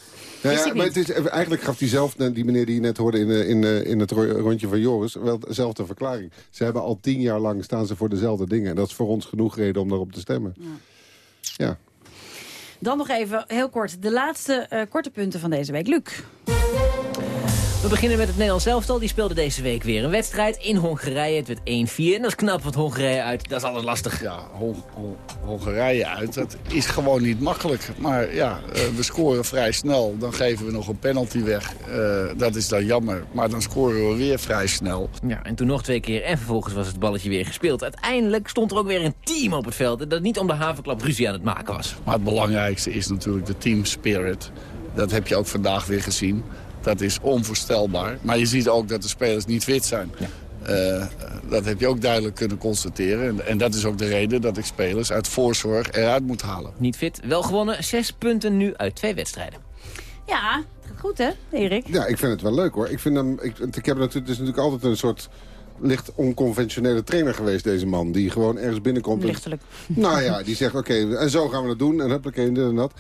Ja, ja, maar het is, eigenlijk gaf hij zelf, die meneer die je net hoorde in, in, in het rondje van Joris, wel dezelfde verklaring. Ze hebben al tien jaar lang staan ze voor dezelfde dingen. En dat is voor ons genoeg reden om daarop te stemmen. Ja. ja. Dan nog even, heel kort, de laatste uh, korte punten van deze week. Luc. We beginnen met het Nederlands elftal. Die speelde deze week weer een wedstrijd in Hongarije. Het werd 1-4 en dat is knap, want Hongarije uit, dat is alles lastig. Ja, Hon Hon Hongarije uit, dat is gewoon niet makkelijk. Maar ja, uh, we scoren vrij snel. Dan geven we nog een penalty weg. Uh, dat is dan jammer. Maar dan scoren we weer vrij snel. Ja, en toen nog twee keer en vervolgens was het balletje weer gespeeld. Uiteindelijk stond er ook weer een team op het veld. Dat niet om de havenklap ruzie aan het maken was. Maar het belangrijkste is natuurlijk de team spirit. Dat heb je ook vandaag weer gezien. Dat is onvoorstelbaar. Maar je ziet ook dat de spelers niet wit zijn. Ja. Eh, dat heb je ook duidelijk kunnen constateren. En, en dat is ook de reden dat ik spelers uit voorzorg eruit moet halen. Niet fit, wel gewonnen. Zes punten nu uit twee wedstrijden. Ja, het gaat goed hè, Erik? Ja, ik vind het wel leuk hoor. Ik vind hem, ik, ik heb natuurlijk, het is natuurlijk altijd een soort licht onconventionele trainer geweest, deze man. Die gewoon ergens binnenkomt. en- Lichtelijk. nou ja, die zegt oké, en zo gaan we het doen. En huppakee, en dit en dat.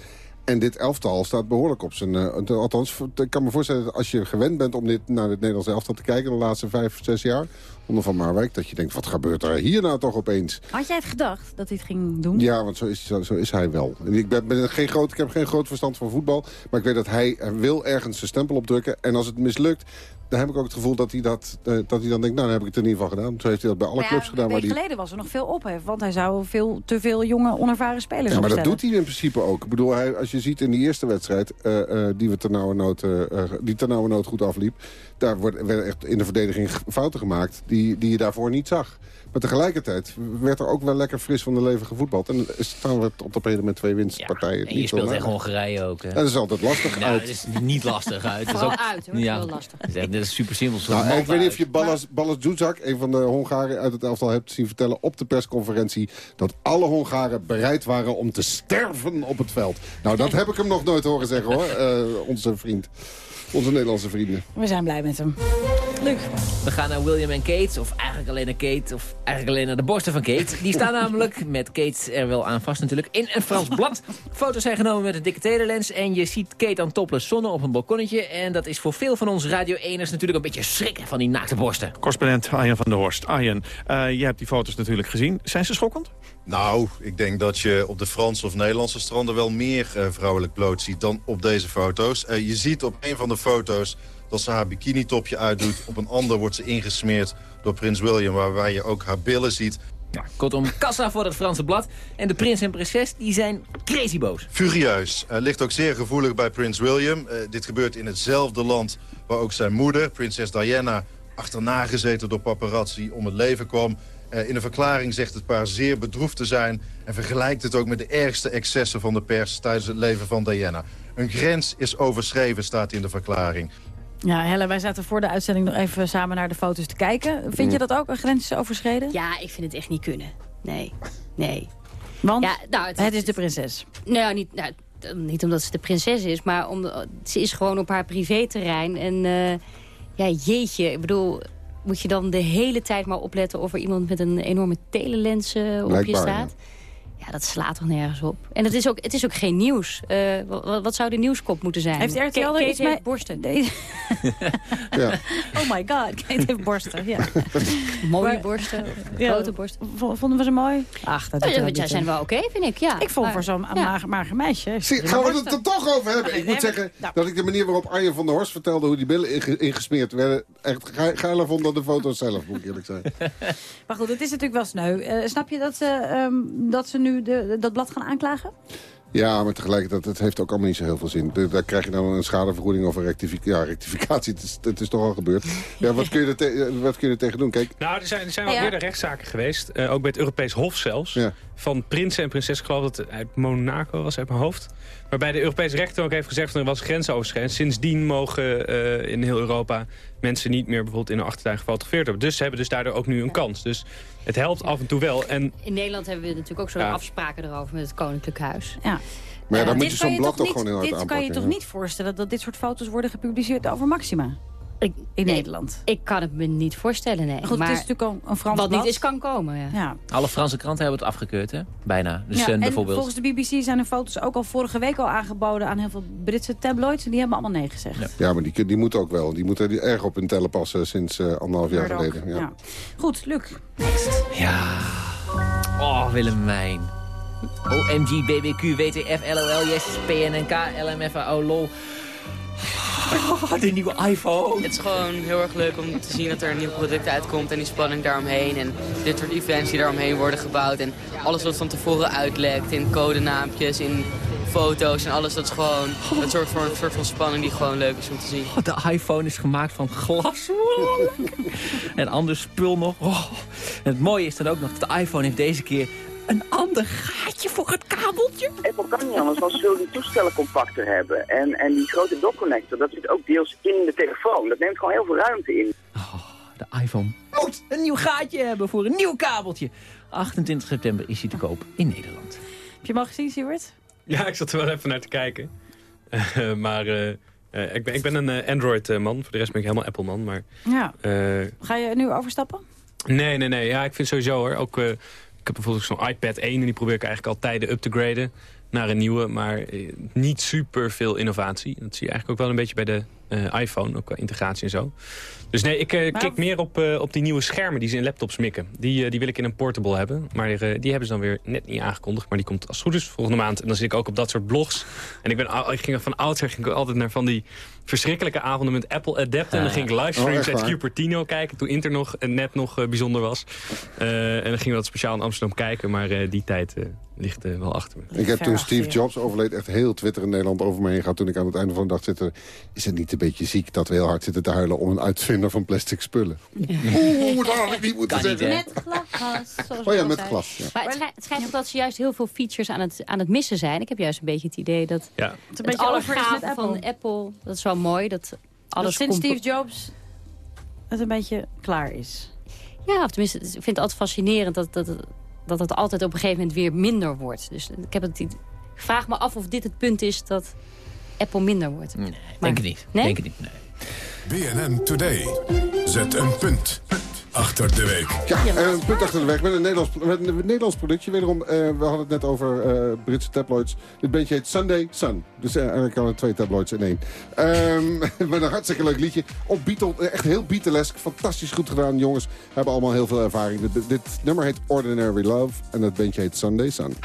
En dit elftal staat behoorlijk op zijn... eh, althans, ik kan me voorstellen dat als je gewend bent om dit, naar het Nederlands elftal te kijken... de laatste vijf, zes jaar, onder Van Marwijk... dat je denkt, wat gebeurt er hier nou toch opeens? Had jij het gedacht dat hij het ging doen? Ja, want zo is, zo, zo is hij wel. En ik, ben, ben geen groot, ik heb geen groot verstand van voetbal. Maar ik weet dat hij wil ergens zijn stempel op drukken. En als het mislukt, dan heb ik ook het gevoel dat hij, dat, eh, dat hij dan denkt... nou, dan heb ik het in ieder geval gedaan. Zo heeft hij dat bij alle Maar clubs gedaan. Een week hij... geleden was er nog veel ophef. Want hij zou veel, te veel jonge, onervaren spelers Ja, maar dat doet hij in principe ook. Ik bedoel, hij, als je ziet in die eerste wedstrijd... eh, eh, die, we ternauwernood, die ternauwernood goed afliep... daar wordt- werden echt in de verdediging fouten gemaakt... die, die je daarvoor niet zag. Maar tegelijkertijd werd er ook wel lekker fris van de leven gevoetbald. En staan we op de peden met twee winstpartijen. En je niet speelt tegen. Hongarije ook. Hè? En dat is altijd lastig Nou, uit. het is niet lastig uit. Het is ook, uit, hoor. Wel lastig. Het is echt- dit is super simpel. Zo Nou, ik weet niet of je Ballas, Ballas een van de Hongaren uit het elftal, hebt zien vertellen op de persconferentie dat alle Hongaren bereid waren om te sterven op het veld. Nou, dat heb ik hem nog nooit horen zeggen hoor, eh, onze vriend. Onze Nederlandse vrienden. We zijn blij met hem. Luc. We gaan naar William en Kate, of eigenlijk alleen naar Kate, of eigenlijk alleen naar de borsten van Kate. Die staan namelijk, met Kate er wel aan vast natuurlijk, in een Frans blad. Foto's zijn genomen met een dikke telelens en je ziet Kate aan topless zonnen op een balkonnetje. En dat is voor veel van ons Radio 1'ers natuurlijk een beetje schrikken van die naakte borsten. Correspondent Arjen van der Horst. Arjen, eh jij hebt die foto's natuurlijk gezien. Zijn ze schokkend? Nou, ik denk dat je op de Franse of Nederlandse stranden wel meer eh, vrouwelijk bloot ziet dan op deze foto's. Eh, je ziet op een van de foto's dat ze haar bikinitopje uitdoet. Op een ander wordt ze ingesmeerd door prins William, waarbij je ook haar billen ziet. Kortom, kassa voor het Franse blad. En de prins en prinses die zijn crazy boos. Furieus. Eh, ligt ook zeer gevoelig bij prins William. Dit gebeurt in hetzelfde land waar ook zijn moeder, prinses Diana... achterna gezeten door paparazzi om het leven kwam. Eh, in een verklaring zegt het paar zeer bedroefd te zijn... en vergelijkt het ook met de ergste excessen van de pers tijdens het leven van Diana. Een grens is overschreven, staat in de verklaring. Ja, Helle, wij zaten voor de uitzending nog even samen naar de foto's te kijken. Vind je dat ook een grens is overschreden? Ja, ik vind het echt niet kunnen. Nee, nee. Want ja, nou, het is de prinses. Nou, niet, nou, niet omdat ze de prinses is, maar omdat ze is gewoon op haar privéterrein. En eh, ja, jeetje, ik bedoel, moet je dan de hele tijd maar opletten... of er iemand met een enorme telelens op je staat? Ja, dat slaat toch nergens op. En het is ook, het is ook geen nieuws. Eh, wat, wat zou de nieuwskop moeten zijn? Heeft RTL er Kate iets heeft borsten. Ja. Oh my god, Kate heeft borsten. Ja. Mooie Maar- borsten, Ja, grote borsten. Vonden we ze mooi? Ach, dat Ja, er ja, zij zijn wel oké, vind ik. Ja. Ik vond Maar- voor zo'n ja. mager, mager meisje. Zie, gaan we het er toch over hebben? Ik Nee, moet zeggen nou. dat ik de manier waarop Arjen van der Horst vertelde... hoe die billen inge- ingesmeerd werden... echt ge- geiler vond dan de foto's zelf, moet ik eerlijk zijn. Maar goed, het is natuurlijk wel sneu. Eh, snap je dat ze, ehm, dat ze nu de, dat blad gaan aanklagen? Ja, maar tegelijkertijd, het heeft ook allemaal niet zo heel veel zin. Daar krijg je dan een schadevergoeding of een rectific ja, rectificatie. Het is, het is toch al gebeurd. Ja, wat kun je er, te- eh, wat kun je er tegen doen? Kijk, Nou, er zijn, er zijn wel Ja. eerder rechtszaken geweest. eh, ook bij het Europees Hof zelfs. Ja. Van prinsen en prinses, ik geloof dat het uit Monaco was, uit mijn hoofd. Waarbij de Europese rechter ook heeft gezegd... dat er was grensoverschrijding. Sindsdien mogen eh, in heel Europa mensen niet meer bijvoorbeeld in een achtertuin gefotografeerd hebben. Dus ze hebben dus daardoor ook nu een kans. Dus het helpt af en toe wel. En In Nederland hebben we natuurlijk ook zo'n Ja. afspraken erover met het Koninklijk Huis. Ja. maar ja, dan Maar moet dit je kan zo'n blad toch niet- gewoon heel hard Dit kan je toch niet voorstellen dat dit soort foto's worden gepubliceerd over Maxima? Ik, In nee, Nederland. Ik kan het me niet voorstellen, nee. Maar goed, maar het is natuurlijk al een Frans wat blad. niet is, kan komen. Ja. Ja. Alle Franse kranten hebben het afgekeurd, hè? Bijna. De Ja, Sun en bijvoorbeeld. volgens de BBC zijn de foto's ook al vorige week al aangeboden aan heel veel Britse tabloids. En die hebben allemaal nee gezegd. Ja, maar die, die moeten ook wel. Die moeten erg op hun tellen passen sinds eh, anderhalf jaar geleden. Ja. ja. Goed, Luc. Ja. Oh, Willemijn. OMG, BBQ, WTF, LOL, yes, PNNK, LMFAO, lol. Oh, de nieuwe iPhone. Het is gewoon heel erg leuk om te zien dat er een nieuw product uitkomt en die spanning daaromheen. En dit soort events die daaromheen worden gebouwd. En alles wat van tevoren uitlekt in codenaampjes, in foto's en alles. Dat is gewoon een soort van, een soort van spanning die gewoon leuk is om te zien. Oh, de iPhone is gemaakt van glas. En ander spul nog. Oh. En het mooie is dan ook nog dat de iPhone heeft deze keer een ander gaatje voor het kabeltje. Apple kan niet anders, want ze willen die toestellen compacter hebben. En, en die grote dock-connector, dat zit ook deels in de telefoon. Dat neemt gewoon heel veel ruimte in. De iPhone moet een nieuw gaatje hebben voor een nieuw kabeltje. 28 september is hij te koop in Nederland. Heb je hem al gezien, Siewert? Ja, ik zat er wel even naar te kijken. Eh, maar eh, eh, ik, ben, ik ben een Android-man. Voor de rest ben ik helemaal Apple-man. Maar, Ja. eh, Ga je nu overstappen? nee, nee, nee. Ja, ik vind sowieso hoor. Ook, eh, heb bijvoorbeeld zo'n iPad 1 en die probeer ik eigenlijk al tijden up te graden naar een nieuwe. Maar eh, niet super veel innovatie. Dat zie je eigenlijk ook wel een beetje bij de eh, iPhone. Ook qua integratie en zo. Dus nee, ik Maar- kik meer op, op die nieuwe schermen die ze in laptops mikken. Die, die wil ik in een portable hebben. Maar die hebben ze dan weer net niet aangekondigd. Maar die komt als het goed is volgende maand. En dan zit ik ook op dat soort blogs. En ik, ben, ik ging van oudsher ging ik altijd naar van die verschrikkelijke avonden met Apple Adapt. En dan ging ik Oh, livestreams echt uit? Cupertino kijken. Toen Inter nog, eh, net nog eh, bijzonder was. Eh, en dan gingen we dat speciaal in Amsterdam kijken. Maar eh, die tijd eh, ligt eh, wel achter me. Ik heb toen Steve Jobs overleed echt heel Twitter in Nederland over me heen gehad. Toen ik aan het einde van de dag zit. Is het niet een beetje ziek dat we heel hard zitten te huilen om een uitvinder van plastic spullen? Oeh, dat had ik niet moeten Kan zeggen. Met glas. Oh ja, met glas, ja. Maar het schijnt, het schijnt ook dat ze juist heel veel features aan het, aan het missen zijn. Ik heb juist een beetje het idee dat Ja. Het een het Apple. van Apple... Dat is wel mooi, dat Dat alles sinds Steve Jobs het een beetje klaar is. Ja, of tenminste, ik vind het altijd fascinerend dat, dat, dat het altijd op een gegeven moment weer minder wordt. Dus ik, heb het, ik vraag me af of dit het punt is dat Apple minder wordt. Nee, denk het niet. Nee? Denk het niet, nee. BNN Today. Zet een punt achter de week. Ja, eh, een punt achter de weg met een Nederlands, met een Nederlands productje. Wederom, eh, we hadden het net over eh, Britse tabloids. Dit bandje heet Sunday Sun. Dus eh, eigenlijk kan twee tabloids in één. Ehm, met een hartstikke leuk liedje. Op Beatle, eh, echt heel Beatlesk. Fantastisch goed gedaan. Jongens hebben allemaal heel veel ervaring. Dit, dit nummer heet Ordinary Love. En het bandje heet Sunday Sun.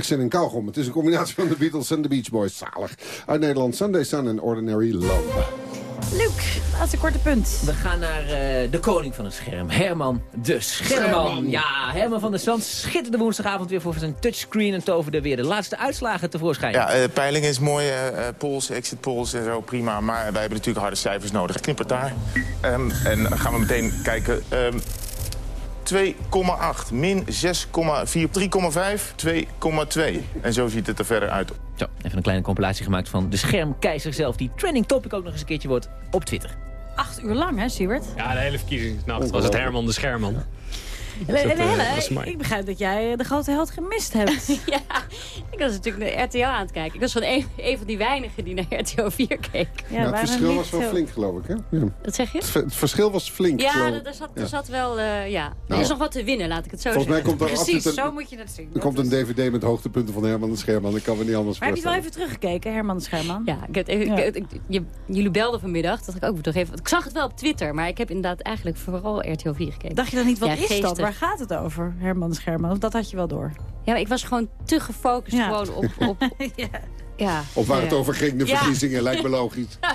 Krijg zin in kauwgom. Het is een combinatie van de Beatles en de Beach Boys. Zalig. Uit Nederland, Sunday Sun en Ordinary Love. Luc, laatste korte punt. We gaan naar eh, de koning van het scherm, Herman de Scherman. Scherman. Ja, Herman van der Zand schitterde woensdagavond weer voor zijn touchscreen... en toverde weer de laatste uitslagen tevoorschijn. Ja, eh peiling is mooi, eh eh, polls, exit polls en zo, prima. Maar wij hebben natuurlijk harde cijfers nodig. Knip het daar. Ehm, en dan gaan we meteen kijken. Ehm, 2,8. Min 6,4. 3,5. 2,2. En zo ziet het er verder uit. Zo, even een kleine compilatie gemaakt van de schermkeizer zelf... die trending topic ook nog eens een keertje wordt op Twitter. Acht uur lang, hè, Siebert? Ja, de hele verkiezingsnacht was het Herman de Scherman. En, dat, en eh, Helle, dat ik begrijp dat jij de grote held gemist hebt. ja, ik was natuurlijk naar RTL aan het kijken. Ik was van een, een van die weinigen die naar RTL 4 keek. Ja, het verschil was wel flink, geloof ik. Hè? Ja. Wat zeg je? Het, het verschil was flink, Ja, er, zat, er wel, eh, ja. Er Nou. is nog wat te winnen, laat ik het zo Volgens mij zeggen. komt er Precies, een- zo moet je het zien. Er komt een dvd met hoogtepunten van Herman de Scherman. Dat kan we niet anders Maar heb je wel even teruggekeken, Herman de Scherman? Ja, ik heb, ik, Ja. ik- ik- je- jullie belden vanmiddag. Dat ik ook toch even. Ik zag het wel op Twitter, maar ik heb inderdaad eigenlijk vooral RTL 4 gekeken. Dacht je dan niet, wat Ja, is dat? Waar gaat het over, Herman de Scherman? Of dat had je wel door? Ja, maar ik was gewoon te gefocust Ja. gewoon op... op ja. ja. Of waar Ja. het over ging, de Ja. verkiezingen, lijkt me logisch. Ja,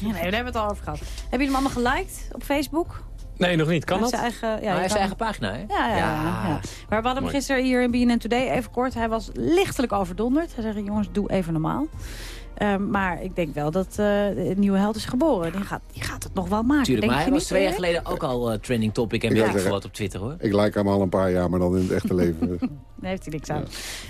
nee, daar hebben we het al over gehad. Heb je hem allemaal geliked op Facebook? Nee, nog niet. Kan Hij dat? zijn eigen, ja, maar je hij heeft kan- zijn eigen pagina, hè? Ja, ja, ja. ja. Maar we hadden hem gisteren hier in BNN Today, even kort. Hij was lichtelijk overdonderd. Hij zei, jongens, doe even normaal. Ehm, maar ik denk wel dat eh, de nieuwe held is geboren. Die gaat, die gaat het nog wel maken. Tuurlijk, denk maar hij was twee jaar geleden ook al eh, trending topic en weet wil ik wat op Twitter, hoor. Ik lijk hem al een paar jaar, maar dan in het echte leven. Daar heeft hij niks aan.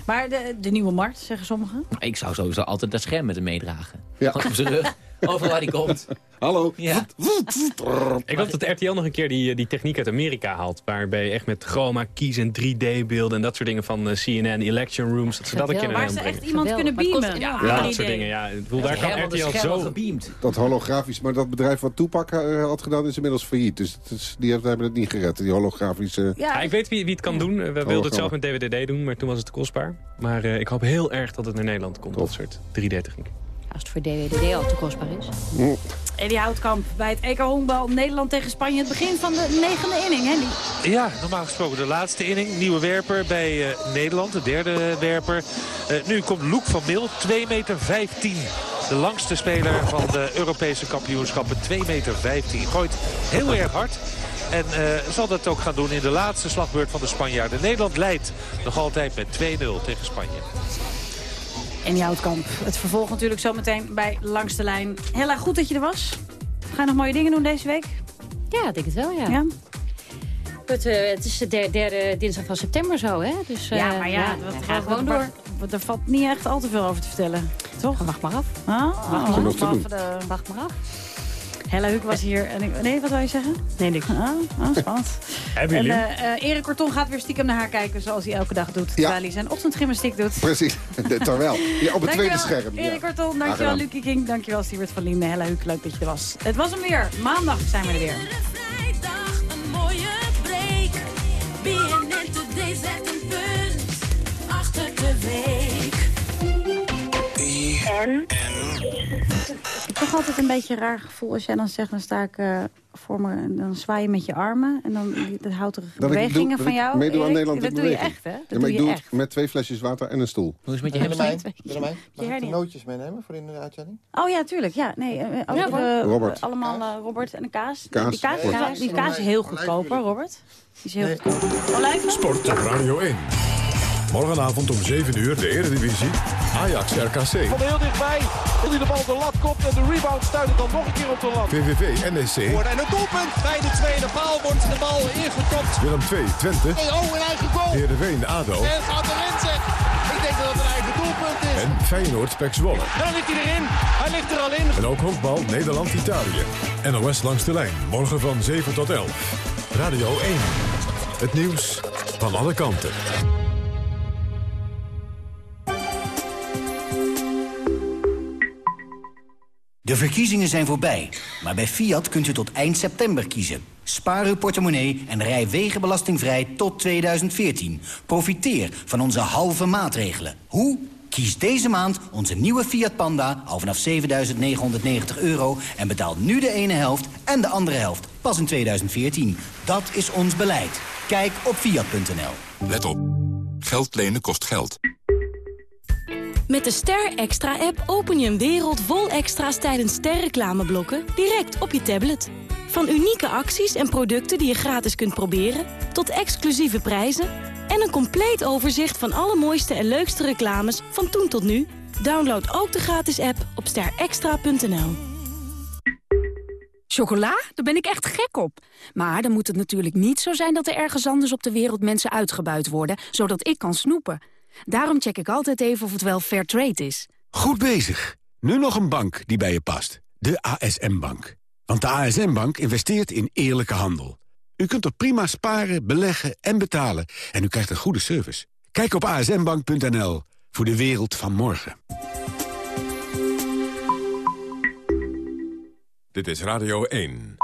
Maar de, de nieuwe Mart, zeggen sommigen. Ik zou sowieso altijd dat scherm met hem meedragen. Ja. Gewoon op zijn rug, overal waar hij komt. Hallo. Ja. Ik hoop dat RTL nog een keer die, die techniek uit Amerika haalt. Waarbij je echt met chroma keys en 3D-beelden en dat soort dingen van eh, CNN, election rooms. Dat ze dat een keer Waar ze echt iemand kunnen beamen. Ja, Ja, dat soort dingen. Ja, bedoel, daar kan RTL zo... gebeamd. Dat holografisch, maar dat bedrijf wat Toepak eh, had gedaan is inmiddels failliet. Dus het is, die hebben het niet gered, die holografische... Ja, ik weet wie, wie het kan doen. We wilden het zelf met DWDD doen, maar toen was het te kostbaar. Maar eh, ik hoop heel erg dat het naar Nederland komt, dat soort 3D-techniek. Als het voor DWDD al te kostbaar is. Eddie Houtkamp bij het EK honkbal Nederland tegen Spanje. Het begin van de negende inning, hè? Die... Ja, normaal gesproken de laatste inning. Nieuwe werper bij eh, Nederland, de derde werper. Eh, nu komt Loek van Mil, 2 meter 15. De langste speler van de Europese kampioenschappen, 2 meter 15. Gooit heel erg hard. En eh, zal dat ook gaan doen in de laatste slagbeurt van de Spanjaarden. Nederland leidt nog altijd met 2-0 tegen Spanje. Eddie Houtkamp. Het vervolg natuurlijk zometeen bij Langs de Lijn. Hella, goed dat je er was. Ga je nog mooie dingen doen deze week? Ja, ik denk het wel, ja. Ja? Het, eh, het is de derde, derde dinsdag van september zo, hè? Dus, eh, Ja, maar ja, we wat, gaan gewoon door. wat- er valt niet echt al te veel over te vertellen. Toch? Wacht maar af. Ah, Wacht te doen. behalve de- Wacht maar af. Hella Huuk was hier. En ik, nee, wat wil je zeggen? Nee, niks. Ah, ah, spannend. Hebben En jullie? eh eh, Erik Korton gaat weer stiekem naar haar kijken zoals hij elke dag doet. Terwijl hij zijn ochtendgymnastiek doet. Precies, terwijl. Ja, op het tweede scherm. Erik. Korton, dankjewel. Lucie King, dankjewel Stuart van Lien, Hella Huuk, leuk dat je er was. Het was hem weer, maandag zijn we er weer. Vrijdag een mooie break. BNN Today zet een punt achter de week. En? Ik heb toch altijd een beetje een raar gevoel als jij dan zegt, dan sta ik eh, voor me en dan zwaai je met je armen. En dan Dat ik bewegingen doe- dat van jou. aan Nederland dat doe je echt, hè? Dat Ja, maar doe ik je doe echt. het met twee flesjes water en een stoel. Hoe is het met je hamstring? Willemijn, Mag Je ik de nootjes meenemen voor in de uitzending? Oh ja, tuurlijk. Ja, nee, eh, ook Ja, de- Robert. allemaal eh, Robert en de kaas. Kaas. Die kaas, die kaas is heel goedkoop, hoor, Robert. Die is heel goedkoop. Olijven? Sport op Radio 1. Morgenavond om 7 uur de Eredivisie. Ajax RKC. Van heel dichtbij. Wil hij de bal de lat kopt en de rebound stuit het dan nog een keer op de lat. VVV NEC. En het doelpunt bij de tweede paal wordt de bal ingekopt. Willem 2 Twente. Nee, oh, een eigen goal. Heerenveen ADO. En gaat erin zeg. Ik denk dat het een eigen doelpunt is. En Feyenoord Pek Zwolle. En dan ligt hij erin. Hij ligt er al in. En ook honkbal Nederland-Italië. NOS langs de lijn. Morgen van 7 tot 11. Radio 1. Het nieuws van alle kanten. De verkiezingen zijn voorbij, maar bij Fiat kunt u tot eind september kiezen. Spaar uw portemonnee en rij wegenbelastingvrij tot 2014. Profiteer van onze halve maatregelen. Hoe? Kies deze maand onze nieuwe Fiat Panda al vanaf 7.990 euro... en betaal nu de ene helft en de andere helft pas in 2014. Dat is ons beleid. Kijk op Fiat.nl. Let op. Geld lenen kost geld. Met de Ster Extra-app open je een wereld vol extra's tijdens sterreclameblokken direct op je tablet. Van unieke acties en producten die je gratis kunt proberen, tot exclusieve prijzen en een compleet overzicht van alle mooiste en leukste reclames van toen tot nu. Download ook de gratis app op sterextra.nl. Chocola? Daar ben ik echt gek op. Maar dan moet het natuurlijk niet zo zijn dat er ergens anders op de wereld mensen uitgebuit worden, zodat ik kan snoepen. Daarom check ik altijd even of het wel fair trade is. Goed bezig. Nu nog een bank die bij je past. De ASM-bank. Want de ASM-bank investeert in eerlijke handel. U kunt er prima sparen, beleggen en betalen. En u krijgt een goede service. Kijk op asmbank.nl voor de wereld van morgen. Dit is Radio 1.